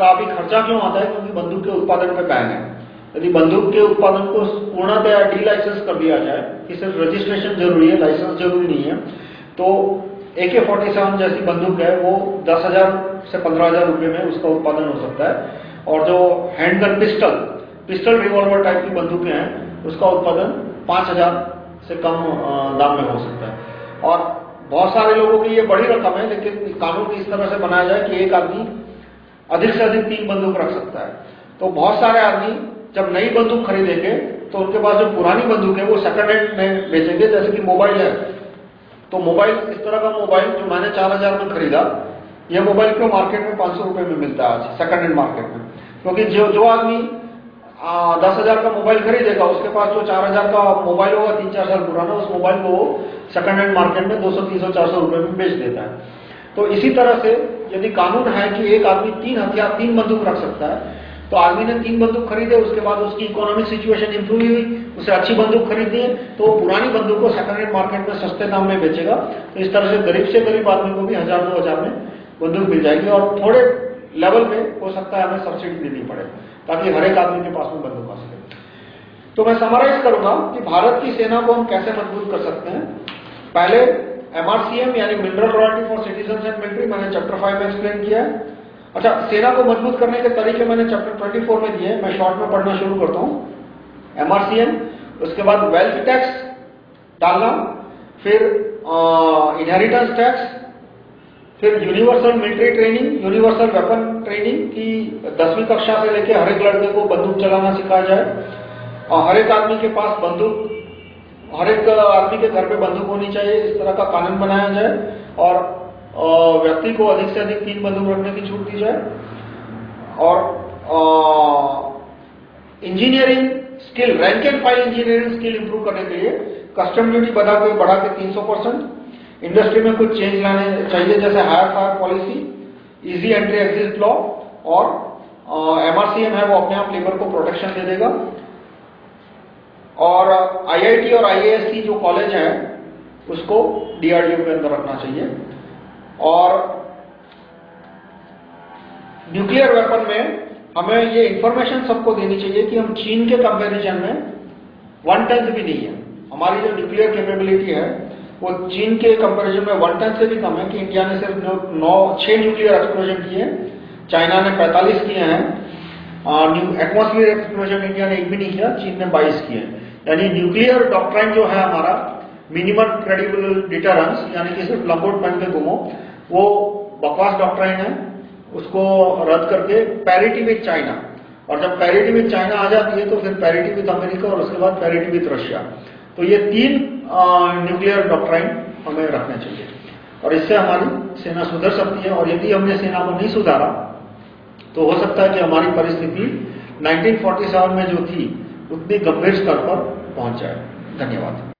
का भी खर्चा क्यों आता है? क्योंकि बंदूक के उत्पादन पे बैन है। यदि बंदूक के उत्पादन को पूर्णतया डी लाइसेंस कर दिया जाए, कि सिर्फ़ रजिस्ट्रेशन ज़रूरी है लाइसेंस ज़रूरी नहीं है तो ए के फोर्टी सेवन जैसी बंदूक है, वो दस हज़ार से पंद्रह हज़ार रुपए में उसका उत्पादन हो सकता है। और जो handgun pistol pistol revolver type की बंदूकें हैं, उसका उत्पादन पाँच हज़ार से कम दाम में हो सकता है। और बहुत सारे लोगों की ये बड़ी रकम है, लेकिन कानून इस तरह से बनाया जाए कि एक आदमी अधिक से अधिक तीन बंदूक रख सकता है। तो बहुत सारे आदमी जब नई बंदूक खरीदेंगे तो उनके पास जो पुरानी बंदूक है, वो सेकंड हैंड में बेचेंगे, जैसे कि मोबाइल है। तो मोबाइल इस तरह का मोबाइल जो मैंने चार हज़ार में खरीदा यह मोबाइल क्यों मार्केट में पाँच सौ रुपए में मिलता है आज सेकंड हैंड मार्केट में? क्योंकि जो जो आदमी दस हज़ार का मोबाइल खरीदेगा, उसके पास जो चार हज़ार का मोबाइल होगा, तीन चार साल पुराना, उस मोबाइल को सेकंड हैंड मार्केट में दो सौ, तीन सौ, चार सौ रुपए में बेच देता है। तो इसी तरह से यदि कानून है कि एक आदमी तीन हथियार, तीन बंदूक रख सकता है तो आदमी ने तीन बंदूक खरीदे, उसके बाद उसकी इकोनॉमिक सिचुएशन इंप्रूव हुई, उसे अच्छी बंदूक खरीदी तो वो पुरानी बंदूक को सेकंड हैंड मार्केट में सस्ते दाम में बेचेगा। तो इस तरह से गरीब से गरीब आदमी को भी हज़ार, दो हज़ार में बंदूक मिल जाएगी और थोड़े लेवल में हो सकता है हमें सब्सिडी देनी पड़े, ताकि हर एक आदमी के पास में बंदूक आ सके। तो मैं समराइज करूँगा कि भारत की सेना को हम कैसे मज़बूत कर सकते हैं। पहले एमआरसीएम यानी mineral royalty for citizen and military मैंने चैप्टर फाइव में एक्सप्लेन किया है। अच्छा सेना को मज़बूत करने के तरीके मैंने चैप्टर 24 में दिए मैं शॉर्ट में पढ़ना शुरू करता हूँ। एमआरसीएम उसके बाद वेल्थ टैक्स डालना, फिर इनहेरिटेंस टैक्स फिर universal military training universal weapon training की दसवीं कक्षा से लेकर हर एक लड़के को बंदूक चलाना सिखाया जाए। और हर एक आदमी के पास बंदूक हर एक आदमी के घर पे बंदूक होनी चाहिए, इस तरह का कानून बनाया जाए और व्यक्ति को अधिक से अधिक तीन बंदूक रखने की छूट दी जाए। और engineering skill rank and file engineering skill improve करने के लिए कस्टम ड्यूटी बढ़ा के बढ़ा के 300 परसेंट। इंडस्ट्री में कुछ चेंज लाने चाहिए, जैसे hire fire policy easy entry exit law और एमआरसीएम है, वो अपने आप लेबर को प्रोटेक्शन दे देगा। और आईआईटी और आईएएससी जो कॉलेज है, उसको डीआरडीओ के अंदर रखना चाहिए। और न्यूक्लियर वेपन में हमें ये इंफॉर्मेशन सबको देनी चाहिए कि हम चीन के कंपैरिजन में वन टेंथ भी नहीं है। हमारी जो न्यूक्लियर कैपेबिलिटी है, वो चीन के कंपैरिजन में वन टेंथ से भी कम है कि इंडिया ने सिर्फ़ नौ, छह न्यूक्लियर एक्सप्लोजन किए चाइना ने 45 किए हैं एटमोस्फियर एक्सप्लोजन इंडिया ने एक भी नहीं किया, चीन ने 22 किए यानी न्यूक्लियर डॉक्ट्राइन जो है हमारा मिनिमम क्रेडिबल डिटरेंस यानी कि सिर्फ़ लंबोट पहन के घूमो, वो बकवास डॉक्ट्राइन है, उसको रद्द करके पैरिटी विथ चाइना और जब पैरिटी विथ चाइना आ जाती है तो फिर पैरिटी विथ अमेरिका और उसके बाद पैरिटी विथ रशिया तो ये तीन न्यूक्लियर डॉक्ट्राइन हमें रखना चाहिए। और इससे हमारी सेना सुधर सकती है, और यदि हमने सेना को नहीं सुधारा तो हो सकता है कि हमारी परिस्थिति 1947 में जो थी उतनी गंभीर स्तर पर पहुँच जाए। धन्यवाद।